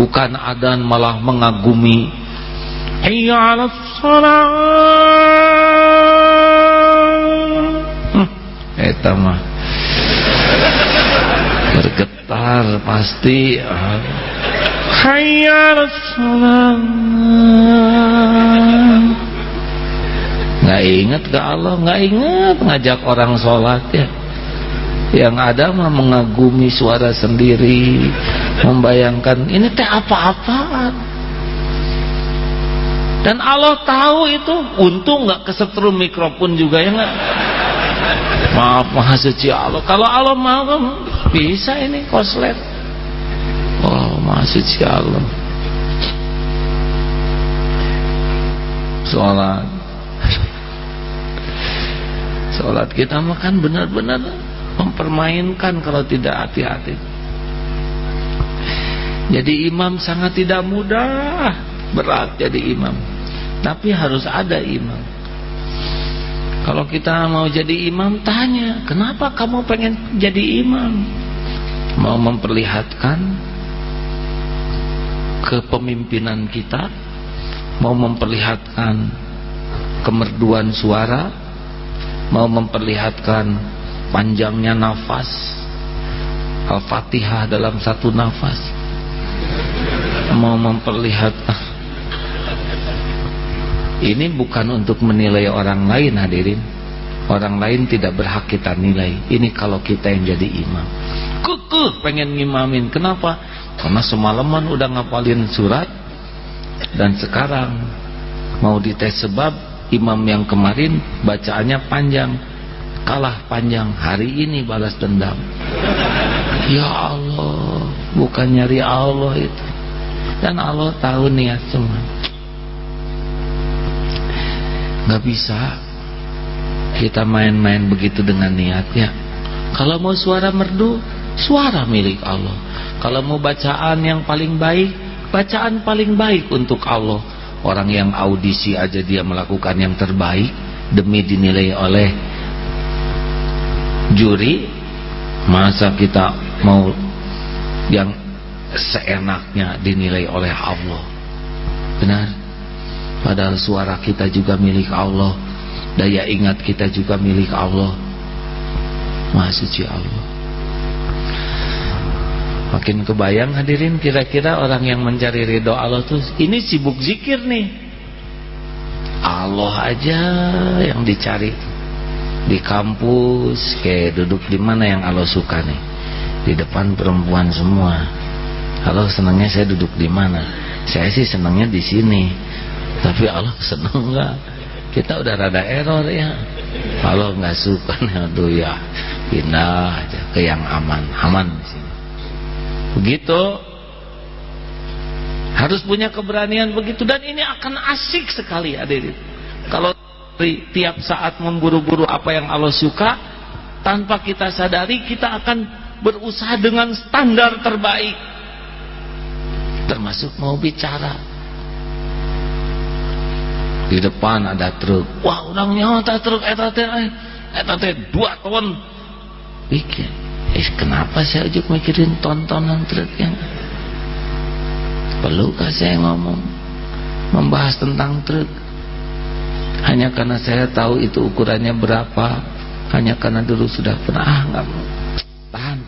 Speaker 1: Bukan adan malah mengagumi. Hayya ala salat hmm, Bergetar pasti. Hayya nggak ingat ke Allah nggak ingat ngajak orang sholat ya. Yang ada mah mengagumi suara sendiri membayangkan ini teh apa-apaan? Dan Allah tahu itu. Untung nggak kesetrum mikrofon juga ya nggak maaf maha suci Allah kalau Allah mau bisa ini koslet oh maha suci Allah sholat Sholat kita makan benar-benar mempermainkan kalau tidak hati-hati. Jadi imam sangat tidak mudah, berat jadi imam. Tapi harus ada imam. Kalau kita mau jadi imam, tanya, kenapa kamu pengen jadi imam? Mau memperlihatkan kepemimpinan kita, mau memperlihatkan kemerduan suara, mau memperlihatkan panjangnya nafas Al-Fatihah dalam satu nafas mau memperlihatkan ini bukan untuk menilai orang lain hadirin. Orang lain tidak berhak kita nilai. Ini kalau kita yang jadi imam. Kekeh pengen ngimamin. Kenapa? Karena semalaman udah ngapalin surat. Dan sekarang mau dites sebab imam yang kemarin bacaannya panjang. Kalah panjang. Hari ini balas dendam. Ya Allah bukan nyari Allah itu. Dan Allah tahu niat semua nggak bisa. Kita main-main begitu dengan niatnya. Kalau mau suara merdu suara milik Allah. Kalau mau bacaan yang paling baik bacaan paling baik untuk Allah. Orang yang audisi aja dia melakukan yang terbaik demi dinilai oleh juri masa kita mau yang seenaknya dinilai oleh Allah. Benar padahal suara kita juga milik Allah. Daya ingat kita juga milik Allah. Maha suci Allah. Makin kebayang hadirin kira-kira orang yang mencari ridho Allah tuh ini sibuk zikir nih. Allah aja yang dicari. Di kampus kayak duduk di mana yang Allah suka nih. Di depan perempuan semua. Allah senangnya saya duduk di mana? Saya sih senangnya di sini tapi Allah senang nggak kita udah rada error ya. Kalau nggak suka. Aduh ya. Pindah aja ke yang aman. Aman di sini. Begitu. Harus punya keberanian begitu. Dan ini akan asik sekali hadirin. Kalau tiap saat memburu-buru apa yang Allah suka tanpa kita sadari kita akan berusaha dengan standar terbaik. Termasuk mau bicara di depan ada truk. Wah orang nyata truk eta teh eh, eta teh dua ton. Pikir eh kenapa saya ujuk mikirin tontonan truk yang perlukah saya ngomong membahas tentang truk? Hanya karena saya tahu itu ukurannya berapa. Hanya karena dulu sudah pernah ah nggak mau. Tahan.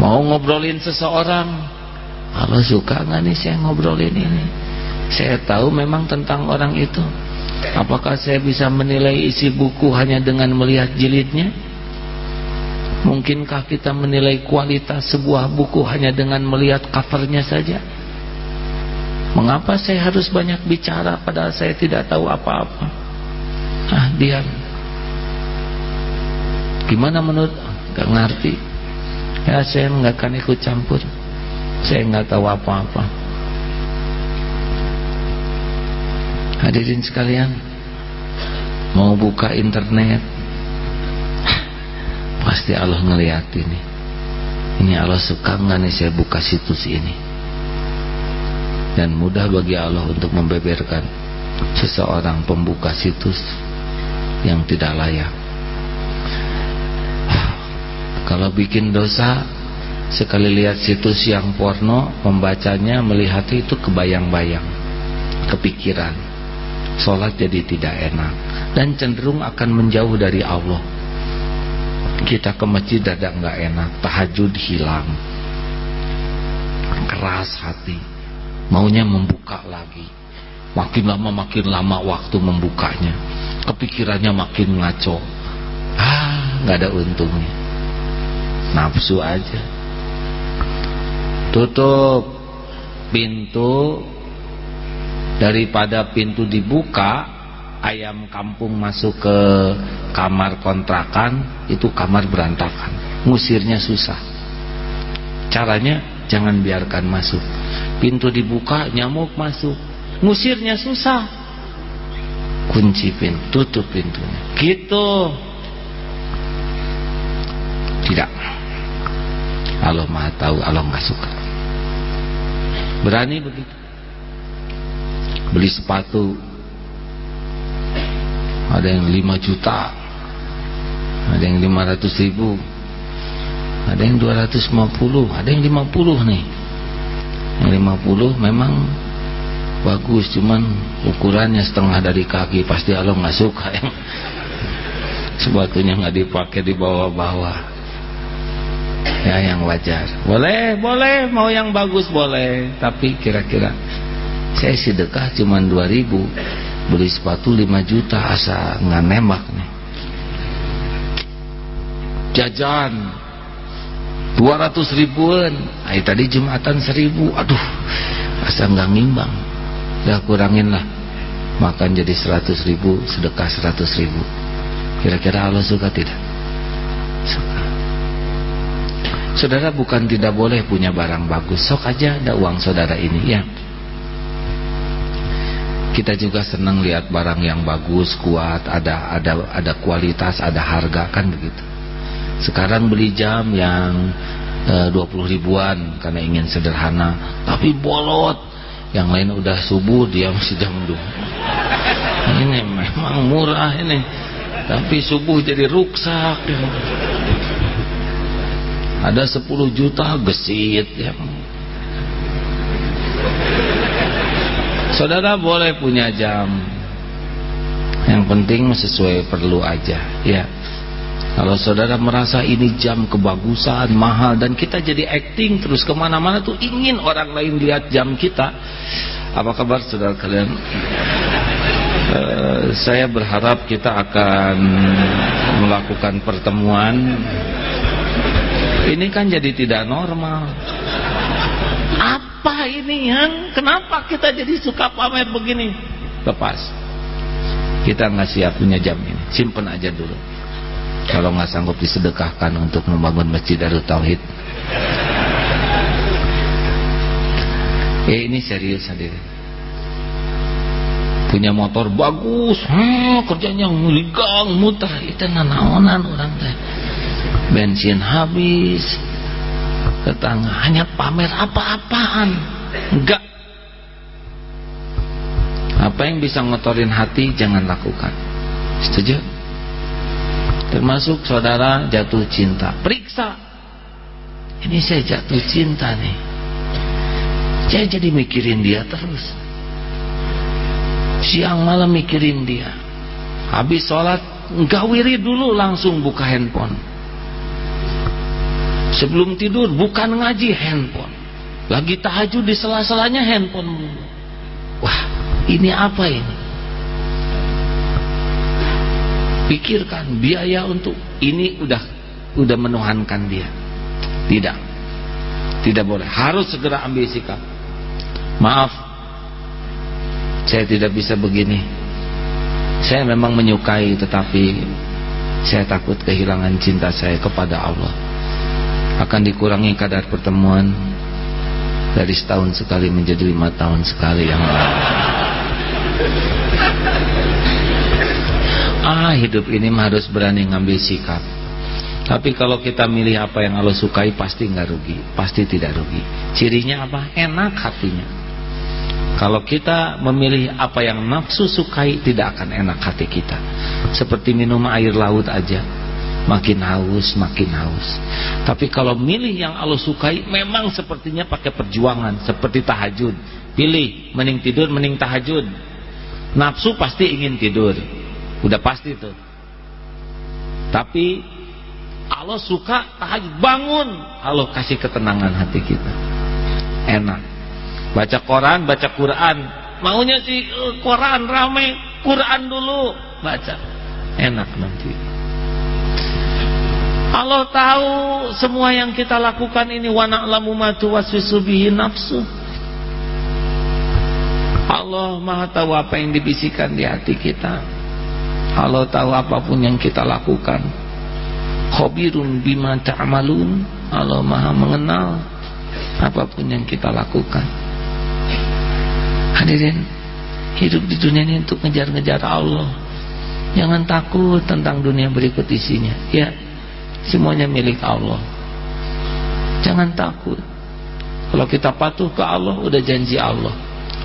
Speaker 1: Mau ngobrolin seseorang. Kalau suka nggak nih saya ngobrolin ini saya tahu memang tentang orang itu apakah saya bisa menilai isi buku hanya dengan melihat jilidnya mungkinkah kita menilai kualitas sebuah buku hanya dengan melihat covernya saja Mengapa saya harus banyak bicara padahal saya tidak tahu apa-apa? Ah, diam. Gimana menurut? Gak ngerti. Ya saya nggak akan ikut campur. Saya nggak tahu apa-apa. Hadirin sekalian, mau buka internet, pasti Allah ngeliat ini. Ini Allah suka nggak nih saya buka situs ini? dan mudah bagi Allah untuk membeberkan seseorang pembuka situs yang tidak layak kalau bikin dosa sekali lihat situs yang porno membacanya melihat itu kebayang-bayang kepikiran sholat jadi tidak enak. Dan cenderung akan menjauh dari Allah. Kita ke masjid ada nggak enak tahajud hilang. Keras hati. Maunya membuka lagi. Makin lama makin lama waktu membukanya. Kepikirannya makin ngaco. Ah nggak ada untungnya. Nafsu aja. Tutup pintu daripada pintu dibuka ayam kampung masuk ke kamar kontrakan itu kamar berantakan. Ngusirnya susah. Caranya jangan biarkan masuk. Pintu dibuka nyamuk masuk. Ngusirnya susah. Kunci pintu tutup pintunya. Gitu. Tidak. Allah maha tahu Allah nggak suka. Berani begitu beli sepatu. Ada yang 5 juta. Ada yang 500 ribu. Ada yang 250 ada yang 50 nih. Yang 50 memang bagus cuman ukurannya setengah dari kaki. Pasti Allah nggak suka yang sepatunya nggak dipakai di bawah-bawah. Ya yang wajar. Boleh boleh. Mau yang bagus boleh. Tapi kira-kira saya sedekah cuman 2000 beli sepatu 5 juta asa nggak nembak nih jajan 200 ribuan Ay, tadi Jumatan seribu aduh asa nggak ngimbang ya kurangin lah makan jadi 100 ribu sedekah 100 ribu Kira-kira Allah suka tidak? Suka. Saudara bukan tidak boleh punya barang bagus. Sok aja ada uang saudara ini ya. Kita juga senang lihat barang yang bagus, kuat, ada ada ada kualitas, ada harga kan begitu. Sekarang beli jam yang eh, 20 ribuan karena ingin sederhana, tapi bolot. Yang lain udah subuh dia masih jam 2. Ini memang murah ini. Tapi subuh jadi ruksak. Ada 10 juta gesit ya. Saudara boleh punya jam. Yang penting sesuai perlu aja ya. Kalau saudara merasa ini jam kebagusan, mahal dan kita jadi acting terus ke mana-mana tuh ingin orang lain lihat jam kita. Apa kabar saudara kalian? Uh, saya berharap kita akan melakukan pertemuan. Ini kan jadi tidak normal. Apa ini yang? Kenapa kita jadi suka pamer begini? Lepas. Kita nggak siap punya jam ini. Simpen aja dulu kalau nggak sanggup disedekahkan untuk membangun masjid Darut Tauhid ya ini serius hadirin punya motor bagus hmm, kerjanya nguligang muter itu nanaonan orang teh bensin habis tetangga hanya pamer apa-apaan enggak apa yang bisa ngotorin hati jangan lakukan setuju Termasuk saudara jatuh cinta. Periksa. Ini saya jatuh cinta nih. Saya jadi mikirin dia terus. Siang malam mikirin dia. Habis sholat, gawiri dulu langsung buka handphone. Sebelum tidur bukan ngaji handphone. Lagi tahajud di sela-selanya handphone. Wah, ini apa ini? pikirkan biaya untuk ini udah udah menuhankan dia tidak tidak boleh harus segera ambil sikap maaf saya tidak bisa begini saya memang menyukai tetapi saya takut kehilangan cinta saya kepada Allah akan dikurangi kadar pertemuan dari setahun sekali menjadi lima tahun sekali yang lalu. Ah hidup ini harus berani ngambil sikap. Tapi kalau kita milih apa yang Allah sukai pasti nggak rugi. Pasti tidak rugi. Cirinya apa? Enak hatinya. Kalau kita memilih apa yang nafsu sukai tidak akan enak hati kita. Seperti minum air laut aja makin haus makin haus tapi kalau milih yang Allah sukai memang sepertinya pakai perjuangan seperti tahajud pilih mending tidur mending tahajud nafsu pasti ingin tidur Udah pasti itu. Tapi Allah suka tahajud bangun, Allah kasih ketenangan hati kita. Enak. Baca koran, baca Quran. Maunya sih uh, Quran rame, Quran dulu baca. Enak nanti. Allah tahu semua yang kita lakukan ini wa na'lamu ma nafsu. Allah Maha tahu apa yang dibisikkan di hati kita. Allah tahu apa pun yang kita lakukan. Khobirun bima ta'amalun Allah maha mengenal Apa pun yang kita lakukan. Hadirin Hidup di dunia ini untuk ngejar-ngejar Allah. Jangan takut tentang dunia berikut isinya. Ya Semuanya milik Allah Jangan takut Kalau kita patuh ke Allah Udah janji Allah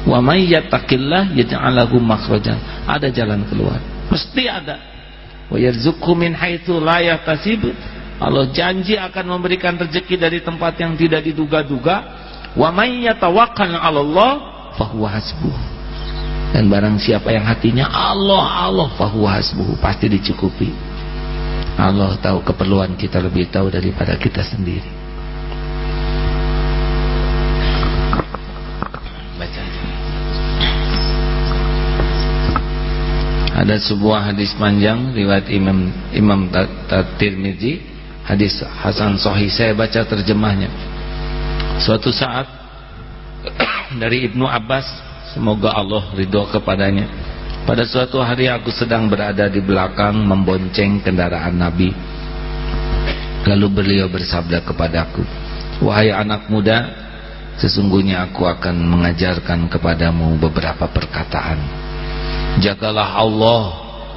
Speaker 1: Wa may yattaqillah yaj'al lahu makhrajan Ada jalan keluar Mesti ada. Wa yarzuqhu min haitsu la yahtasib. Allah janji akan memberikan rezeki dari tempat yang tidak diduga-duga. Wa may yatawakkal Allah fahuwa hasbuh. Dan barang siapa yang hatinya Allah Allah fahuwa hasbuh pasti dicukupi. Allah tahu keperluan kita lebih tahu daripada kita sendiri. ada sebuah hadis panjang riwayat Imam Imam Tirmizi. Hadis Hasan Sahih. Saya baca terjemahnya. Suatu saat dari Ibnu Abbas semoga Allah ridho kepadanya Pada suatu hari aku sedang berada di belakang membonceng kendaraan Nabi. Lalu beliau bersabda kepadaku, "Wahai anak muda, sesungguhnya aku akan mengajarkan kepadamu beberapa perkataan. Jagalah Allah,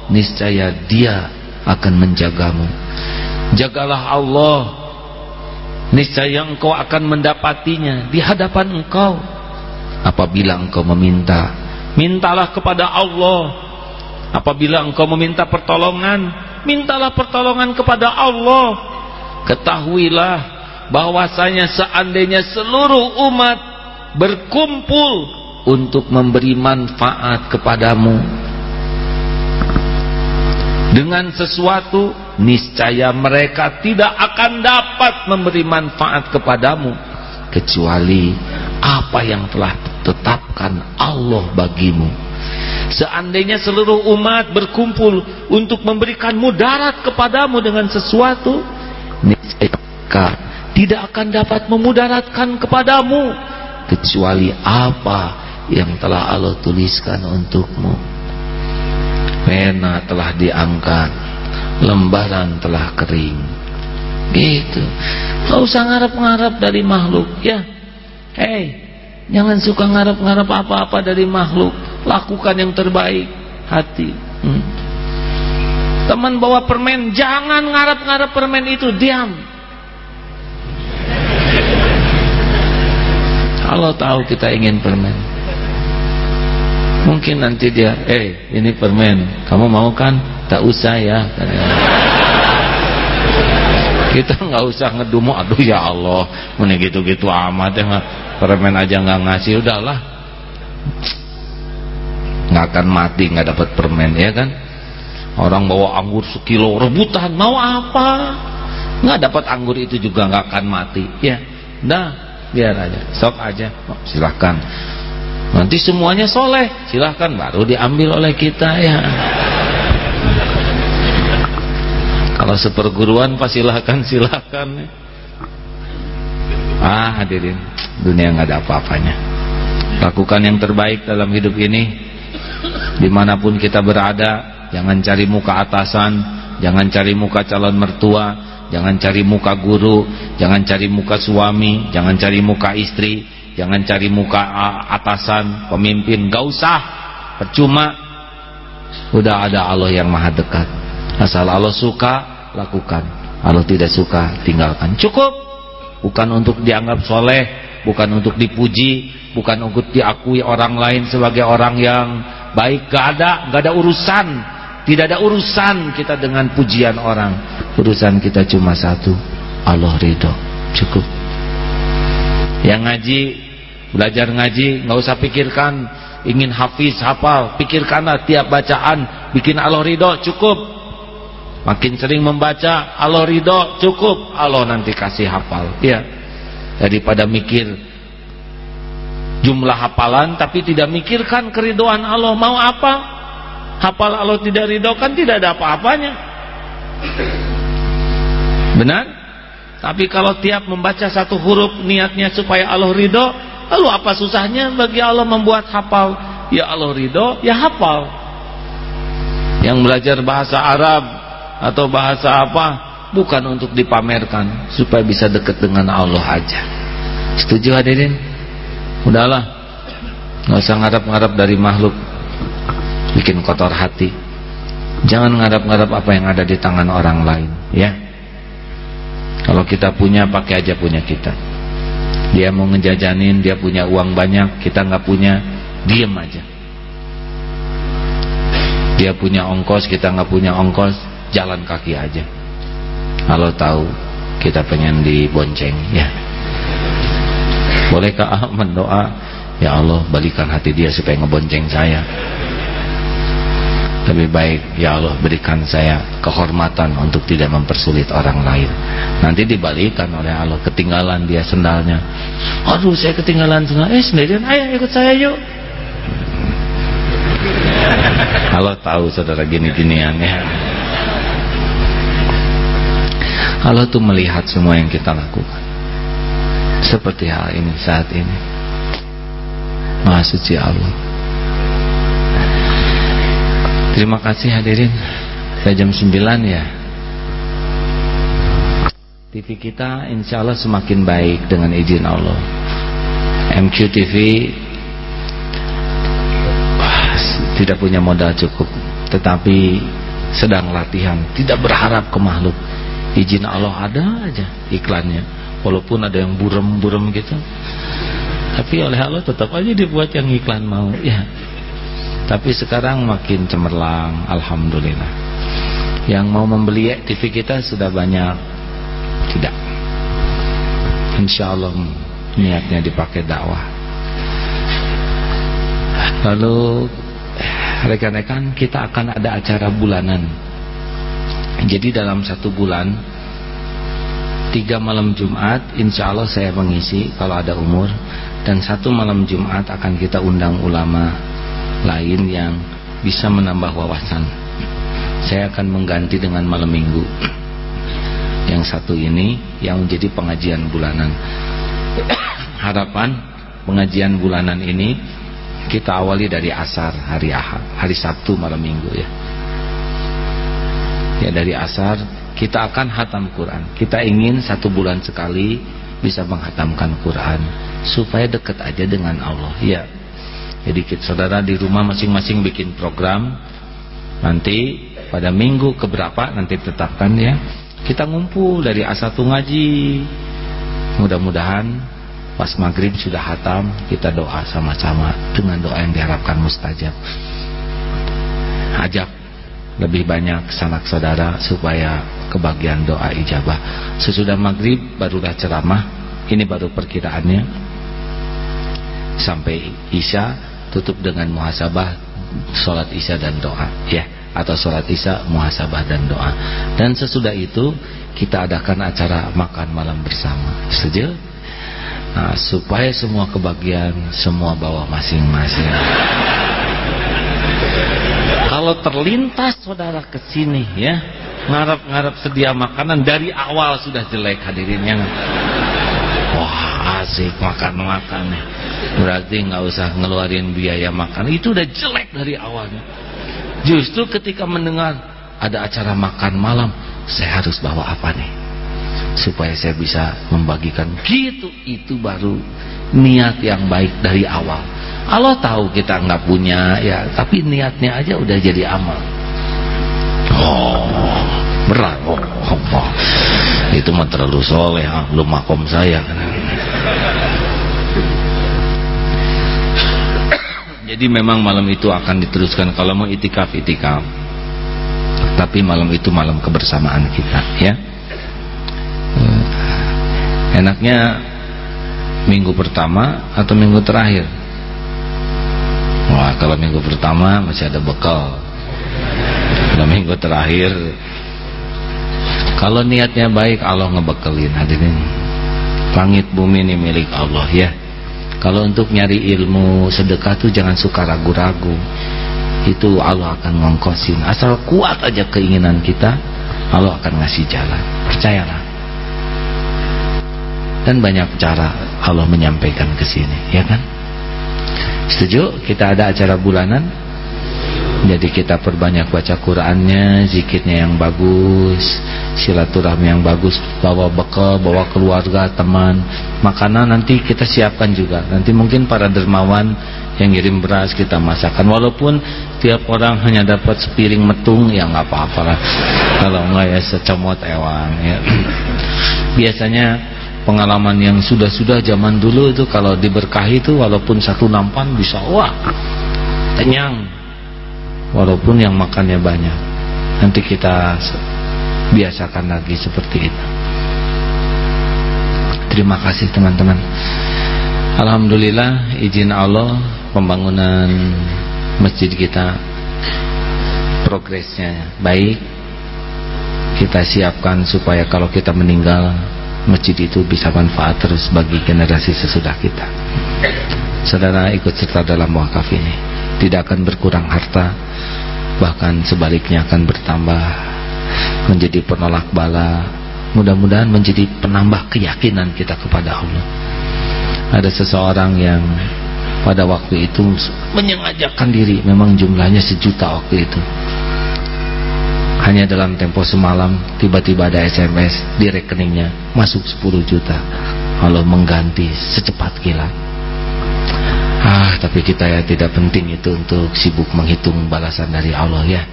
Speaker 1: niscaya Dia akan menjagamu. Jagalah Allah, niscaya engkau akan mendapatinya di hadapan engkau." Apabila engkau meminta, mintalah kepada Allah. Apabila engkau meminta pertolongan, mintalah pertolongan kepada Allah. Ketahuilah bahwasanya seandainya seluruh umat berkumpul untuk memberi manfaat kepadamu dengan sesuatu niscaya mereka tidak akan dapat memberi manfaat kepadamu kecuali apa yang telah tetapkan Allah bagimu. Seandainya seluruh umat berkumpul untuk memberikan mudarat kepadamu dengan sesuatu niscaya tidak akan dapat memudaratkan kepadamu kecuali apa yang telah Allah tuliskan untukmu. Pena telah diangkat lembaran telah kering Gitu. Gak usah ngarep-ngarep dari makhluk, ya. Hei, jangan suka ngarep-ngarep apa-apa dari makhluk. Lakukan yang terbaik hati. Hmm. Teman bawa permen, jangan ngarep-ngarep permen itu, diam. Allah tahu kita ingin permen. Mungkin nanti dia, eh ini permen, kamu mau kan? Tak usah ya kita nggak usah ngedumu aduh ya Allah. Mending gitu-gitu amat ya permen aja nggak ngasih udahlah. Nggak akan mati nggak dapat permen ya kan? Orang bawa anggur sekilo rebutan mau apa? Nggak dapat anggur itu juga nggak akan mati ya. Dah biar aja sok aja. Oh, silahkan. Nanti semuanya soleh silahkan. Baru diambil oleh kita ya kalau seperguruan pas silahkan silahkan ah hadirin dunia nggak ada apa-apanya. Lakukan yang terbaik dalam hidup ini. Di mana pun kita berada jangan cari muka atasan jangan cari muka calon mertua jangan cari muka guru jangan cari muka suami jangan cari muka istri jangan cari muka atasan pemimpin. Gak usah. Percuma. Udah ada Allah yang maha dekat. Asal Allah suka lakukan. Kalau tidak suka tinggalkan. Cukup. Bukan untuk dianggap soleh bukan untuk dipuji bukan untuk diakui orang lain sebagai orang yang baik. Gak ada gak ada urusan. Tidak ada urusan kita dengan pujian orang. Urusan kita cuma satu Allah ridho. Cukup. Yang ngaji belajar ngaji nggak usah pikirkan ingin hafiz hafal. Pikirkanlah tiap bacaan bikin Allah ridho. Cukup Makin sering membaca Allah ridho cukup. Allah nanti kasih hafal. Ya daripada mikir jumlah hafalan tapi tidak mikirkan keridoan Allah. Mau apa? Hafal Allah tidak ridho kan tidak ada apa-apanya. Benar? Tapi kalau tiap membaca satu huruf niatnya supaya Allah ridho lalu apa susahnya bagi Allah membuat hafal? Ya Allah ridho ya hafal. Yang belajar bahasa Arab atau bahasa apa? Bukan untuk dipamerkan supaya bisa dekat dengan Allah aja. Setuju hadirin? Udahlah. Nggak usah ngarap-ngarap dari makhluk. Bikin kotor hati. Jangan ngarap-ngarap apa yang ada di tangan orang lain ya. Kalau kita punya pakai aja punya kita. Dia mau ngejajanin dia punya uang banyak kita nggak punya diem aja. Dia punya ongkos kita nggak punya ongkos jalan kaki aja. Kalau tahu kita pengen dibonceng ya. Bolehkah ah mendoa ya Allah balikan hati dia supaya ngebonceng saya. Lebih baik ya Allah berikan saya kehormatan untuk tidak mempersulit orang lain. Nanti dibalikan oleh Allah ketinggalan dia sendalnya. Aduh saya ketinggalan sendal. Eh sendirian ayo ikut saya yuk. Allah tahu saudara gini-ginian ya Allah tuh melihat semua yang kita lakukan seperti hal ini saat ini Maha suci Allah. Terima kasih hadirin. Sudah jam 9 ya. TV kita insya Allah semakin baik dengan izin Allah. MQTV Tidak punya modal cukup. Tetapi sedang latihan. Tidak berharap ke makhluk Izin Allah ada aja iklannya. Walaupun ada yang burem-burem gitu. Tapi oleh Allah tetap aja dibuat yang iklan mau Ya. Tapi sekarang makin cemerlang Alhamdulillah. Yang mau membeli TV kita sudah banyak. Tidak. Insya Allah niatnya dipakai dakwah. Lalu Rekan-rekan kita akan ada acara bulanan Jadi dalam satu bulan Tiga malam Jumat Insya Allah saya mengisi Kalau ada umur Dan satu malam Jumat akan kita undang ulama lain yang bisa menambah wawasan. Saya akan mengganti dengan malam minggu. Yang satu ini yang menjadi pengajian bulanan. Harapan pengajian bulanan ini kita awali dari asar hari ahad hari sabtu malam minggu ya ya dari asar kita akan hatam Quran kita ingin satu bulan sekali bisa menghatamkan Quran supaya dekat aja dengan Allah ya jadi saudara di rumah masing-masing bikin program. Nanti pada minggu keberapa nanti tetapkan ya. Kita ngumpul dari asatu ngaji. Mudah-mudahan pas maghrib sudah hatam kita doa sama-sama dengan doa yang diharapkan mustajab. Ajak lebih banyak sanak saudara supaya kebagian doa ijabah. Sesudah maghrib barulah ceramah. Ini baru perkiraannya. Sampai isya tutup dengan muhasabah sholat isya dan doa. Ya atau sholat isya muhasabah dan doa. Dan sesudah itu kita adakan acara makan malam bersama. Setuju? Nah, supaya semua kebagian semua bawa masing-masing kalau terlintas saudara ke sini ya ngarap-ngarap sedia makanan dari awal sudah jelek hadirin yang wah asik makan-makan. Berarti nggak usah ngeluarin biaya makan. Itu udah jelek dari awalnya. Justru ketika mendengar ada acara makan malam saya harus bawa apa nih? Supaya saya bisa membagikan. Gitu itu baru niat yang baik dari awal Allah tahu kita nggak punya ya tapi niatnya aja udah jadi amal. Oh berat. Oh, oh, oh. itu mah terlalu soleh ah, belum makom saya. Jadi memang malam itu akan diteruskan. Kalau mau itikaf itikaf. Tapi malam itu malam kebersamaan kita ya. Eh, enaknya minggu pertama atau minggu terakhir wah kalau minggu pertama masih ada bekal. Kalau minggu terakhir kalau niatnya baik Allah ngebekelin. Hadirin langit bumi ini milik Allah ya. Kalau untuk nyari ilmu sedekah tuh jangan suka ragu-ragu. Itu Allah akan ngongkosin. Asal kuat aja keinginan kita Allah akan ngasih jalan. Percayalah. Dan banyak cara Allah menyampaikan ke sini ya kan setuju? Kita ada acara bulanan. Jadi kita perbanyak baca Qurannya zikirnya yang bagus silaturahmi yang bagus bawa bekal bawa keluarga teman. Makanan nanti kita siapkan juga. Nanti mungkin para dermawan yang ngirim beras kita masakan. Walaupun tiap orang hanya dapat sepiring metung ya nggak apa-apa lah. Kalau enggak ya secomot ewang ya. Biasanya pengalaman yang sudah-sudah zaman dulu itu kalau diberkahi itu walaupun satu nampan bisa wah kenyang. Walaupun yang makannya banyak. Nanti kita biasakan lagi seperti itu. Terima kasih teman-teman. Alhamdulillah izin Allah pembangunan masjid kita progresnya baik. Kita siapkan supaya kalau kita meninggal masjid itu bisa manfaat terus bagi generasi sesudah kita. Saudara ikut serta dalam wakaf ini. Tidak akan berkurang harta bahkan sebaliknya akan bertambah menjadi penolak bala mudah-mudahan menjadi penambah keyakinan kita kepada Allah. Ada seseorang yang pada waktu itu menyengajakan diri memang jumlahnya sejuta waktu itu hanya dalam tempo semalam tiba-tiba ada SMS di rekeningnya masuk 10 juta. Allah mengganti secepat kilat ah tapi kita ya tidak penting itu untuk sibuk menghitung balasan dari Allah ya.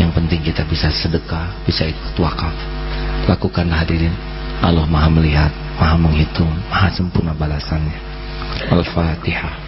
Speaker 1: Yang penting kita bisa sedekah bisa ikut wakaf. Lakukan hadirin Allah maha melihat maha menghitung maha sempurna balasannya. Al-Fatihah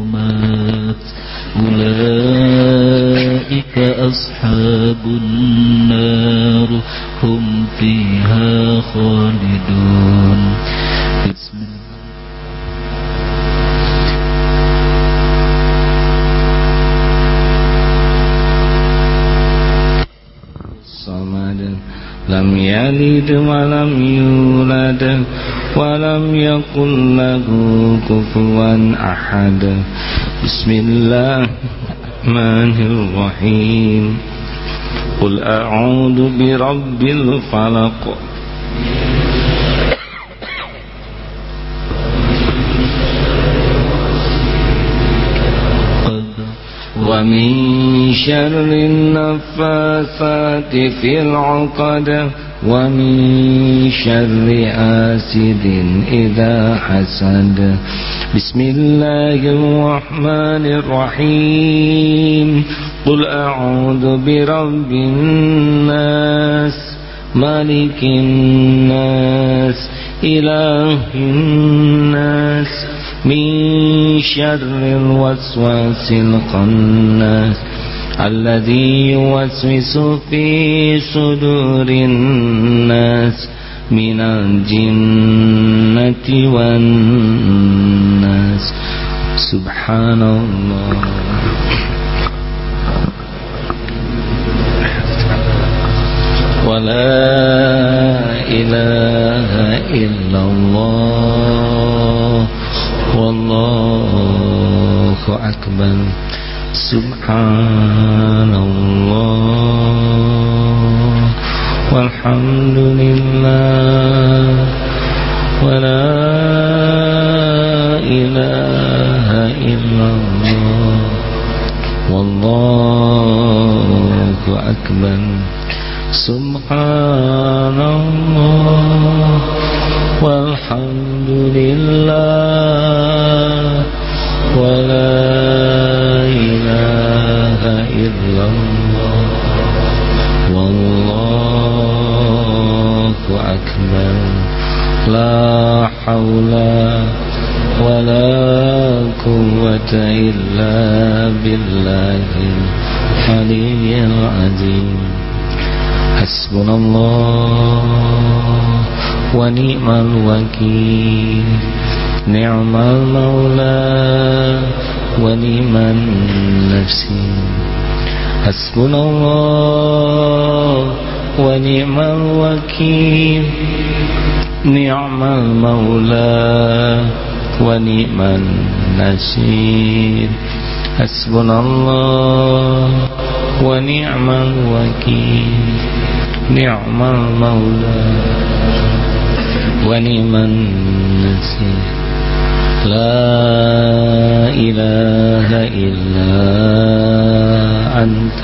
Speaker 2: أولئك أصحاب النار هم فيها خالدون. بسم الله.
Speaker 1: لم يلد ولم يولد ولم يكن له كفوا أحد. بسم الله الرحمن الرحيم. قل أعوذ برب الفلق. ومن شر النفاثات في العقد. ومن شر آسد إذا حسد. بسم الله الرحمن الرحيم. قل أعوذ برب الناس ملك الناس إله الناس من شر الوسواس الخناس الذي يوسوس في صدور الناس من الجنة والناس. سبحان الله. ولا إله إلا الله. والله أكبر. Subhanallah. Walhamdulillah. Wala ilaha illallah. Wallahu akbar. Subhanallah. Walhamdulillah. Wala لا حول ولا قوة إلا بالله العلي العظيم. حسبنا الله ونعم الوكيل. نعم المولى ونعم النصير. حسبنا الله ونعم الوكيل. نعم المولى ونعم النصير حسبنا الله ونعم الوكيل. نعم المولى ونعم النصير لا إله إلا أنت.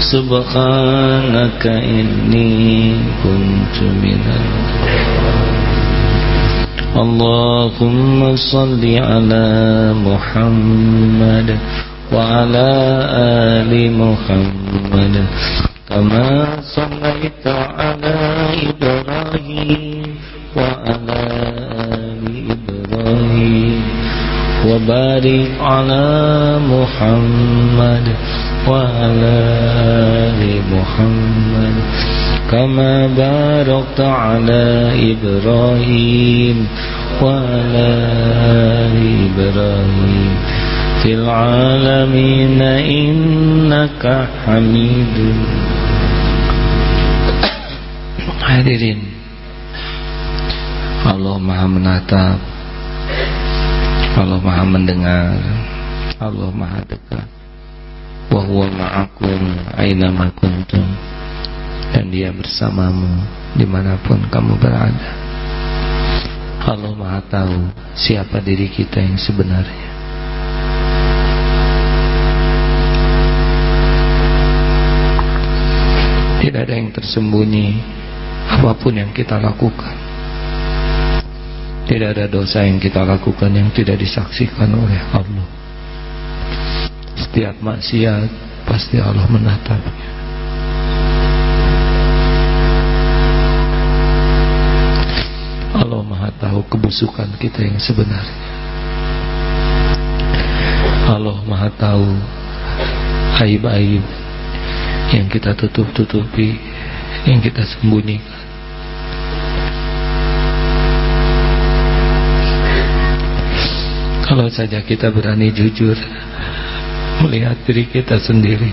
Speaker 1: سبحانك إني كنت من اللهم صل على محمد وعلى آل محمد كما صليت على إبراهيم وعلى آل إبراهيم وبارك على محمد وعلى آل محمد كما باركت على إبراهيم وعلى آل إبراهيم في العالمين إنك حميد Hadirin Allah maha menatap Allah maha mendengar Allah maha dekat Wahuwa ma'akum aina Dan dia bersamamu Di mana pun kamu berada. Allah maha tahu Siapa diri kita yang sebenarnya. Tidak ada yang tersembunyi Apa pun yang kita lakukan. Tidak ada dosa yang kita lakukan Yang tidak disaksikan oleh Allah setiap maksiat pasti Allah menatapnya. Allah maha tahu kebusukan kita yang sebenarnya. Allah maha tahu aib-aib yang kita tutup-tutupi yang kita sembunyikan. Kalau saja kita berani jujur melihat diri kita sendiri.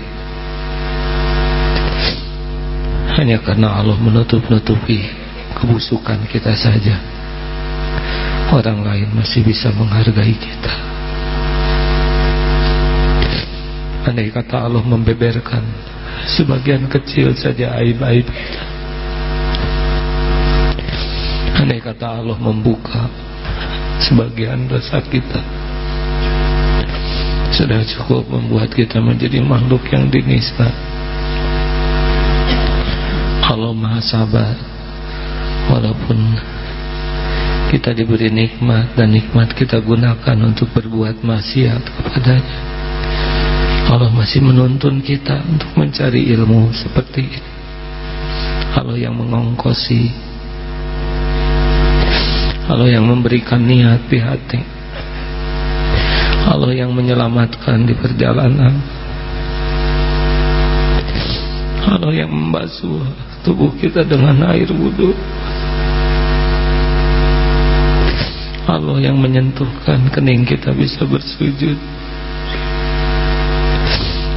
Speaker 1: Hanya karena Allah menutup-nutupi kebusukan kita saja. Orang lain masih bisa menghargai kita. Andai kata Allah membeberkan sebagian kecil saja aib-aib kita. Andai kata Allah membuka sebagian dosa kita sudah cukup membuat kita menjadi makhluk yang dinista Allah maha sabar. Walaupun kita diberi nikmat dan nikmat kita gunakan untuk berbuat maksiat kepadanya Allah masih menuntun kita untuk mencari ilmu seperti ini. Allah yang mengongkosi. Allah yang memberikan niat di hati Allah yang menyelamatkan di perjalanan. Allah yang membasuh tubuh kita dengan air wudhu. Allah yang menyentuhkan kening kita bisa bersujud.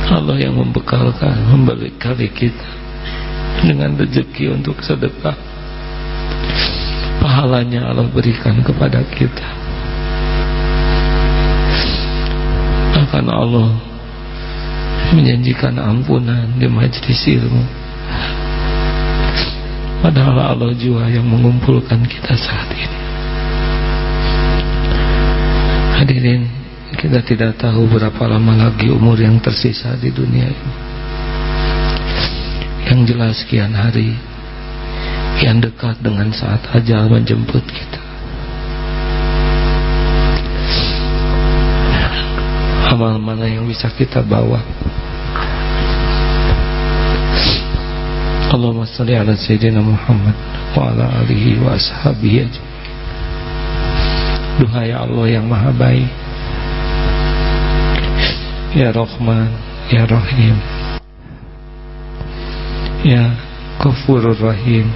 Speaker 1: Allah yang membekalkan membekali kita dengan rezeki untuk sedekah. Pahalanya Allah berikan kepada kita Sedangkan Allah menjanjikan ampunan di majlis ilmu. Padahal Allah jua yang mengumpulkan kita saat ini. Hadirin, kita tidak tahu berapa lama lagi umur yang tersisa di dunia ini. Yang jelas sekian hari yang dekat dengan saat ajal menjemput kita. Amal mana yang bisa kita bawa? Allahumma salli ala Sayyidina Muhammad wa ala alihi wa ashabihi. Duhai Allah yang maha baik. Ya Rahman Ya Rahim. Ya Kafurur Rahim.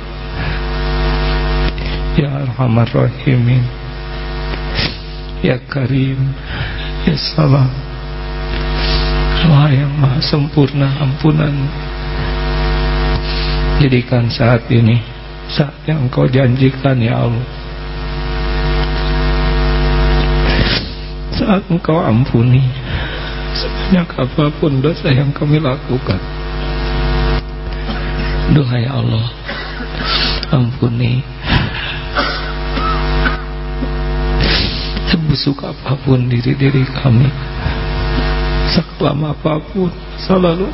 Speaker 1: Ya Arhamar Rahimin. Ya Karim. Ya Salam Allah yang maha sempurna ampunan. Jadikan saat ini Saat yang kau janjikan ya Allah. Saat engkau ampuni Sebanyak apa pun dosa yang kami lakukan. Doa ya Allah Ampuni. Sebusuk apa pun diri-diri kami sekelam apa pun selalu.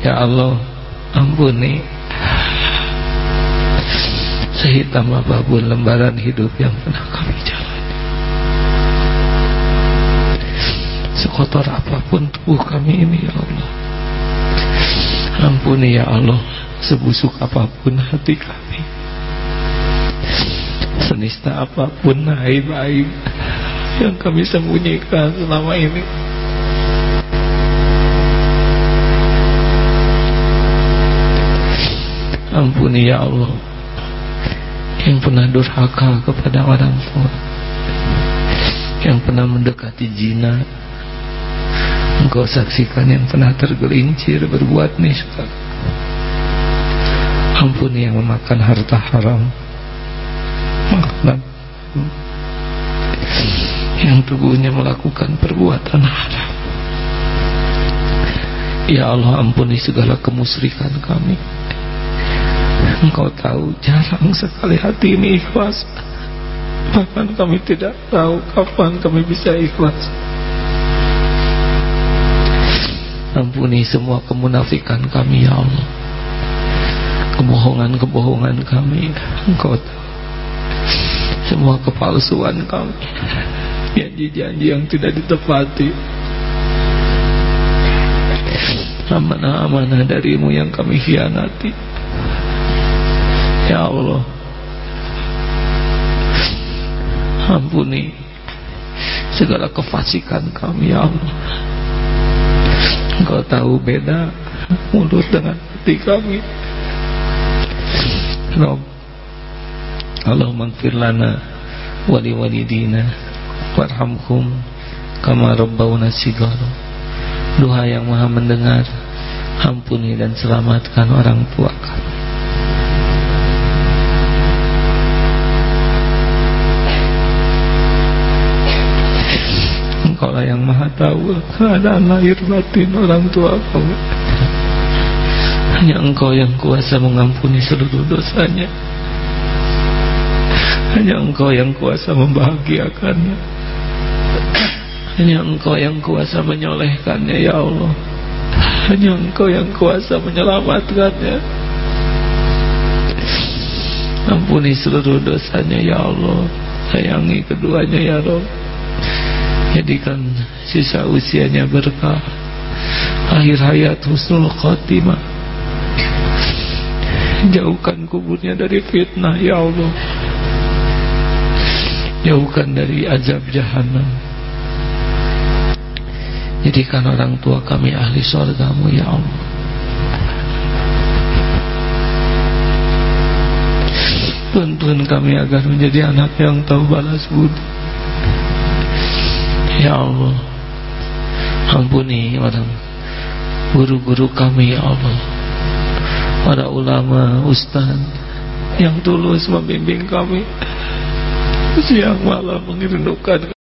Speaker 1: Ya Allah ampuni. Sehitam apa pun lembaran hidup yang pernah kami jalani. Sekotor apa pun tubuh kami ini ya Allah. Ampuni ya Allah sebusuk apa pun hati kami senista apa pun aib-aib yang kami sembunyikan selama ini. Ampuni ya Allah yang pernah durhaka kepada orang tua yang pernah mendekati jina. Engkau saksikan yang pernah tergelincir berbuat nista. Ampuni yang memakan harta haram makhluk yang tubuhnya melakukan perbuatan haram. Ya Allah ampuni segala kemusrikan kami. Engkau tahu jarang sekali hati ini ikhlas. Bahkan kami tidak tahu kapan kami bisa ikhlas? Ampuni semua kemunafikan kami ya Allah. Kebohongan-kebohongan kami Engkau tahu semua kepalsuan kami janji-janji yang tidak ditepati. Amanah-amanah darimu yang kami hianati. Ya Allah. Ampuni segala kefasikan kami ya Allah. Engkau tahu beda mulut dengan hati kami. Rob Allahumma gfir lana wali walidina warhamhum kama rabbawna sigara doa yang maha mendengar ampuni dan selamatkan orang tua kami. Engkau lah yang maha tahu keadaan lahir batin orang tua kami. Hanya engkau yang kuasa mengampuni seluruh dosanya hanya engkau yang kuasa membahagiakannya. Hanya engkau yang kuasa menyolehkannya ya Allah. Hanya engkau yang kuasa menyelamatkannya. Ampuni seluruh dosanya ya Allah. Sayangi keduanya ya Allah Jadikan sisa usianya berkah. Akhir hayat husnul khatimah Jauhkan kuburnya dari fitnah ya Allah jauhkan dari azab jahanam jadikan orang tua kami ahli surgamu ya Allah. Tuntun kami agar menjadi anak yang tahu balas budi. Ya Allah ampuni orang guru-guru kami ya Allah. Para ulama ustaz yang tulus membimbing kami
Speaker 3: siang malam mengerindukan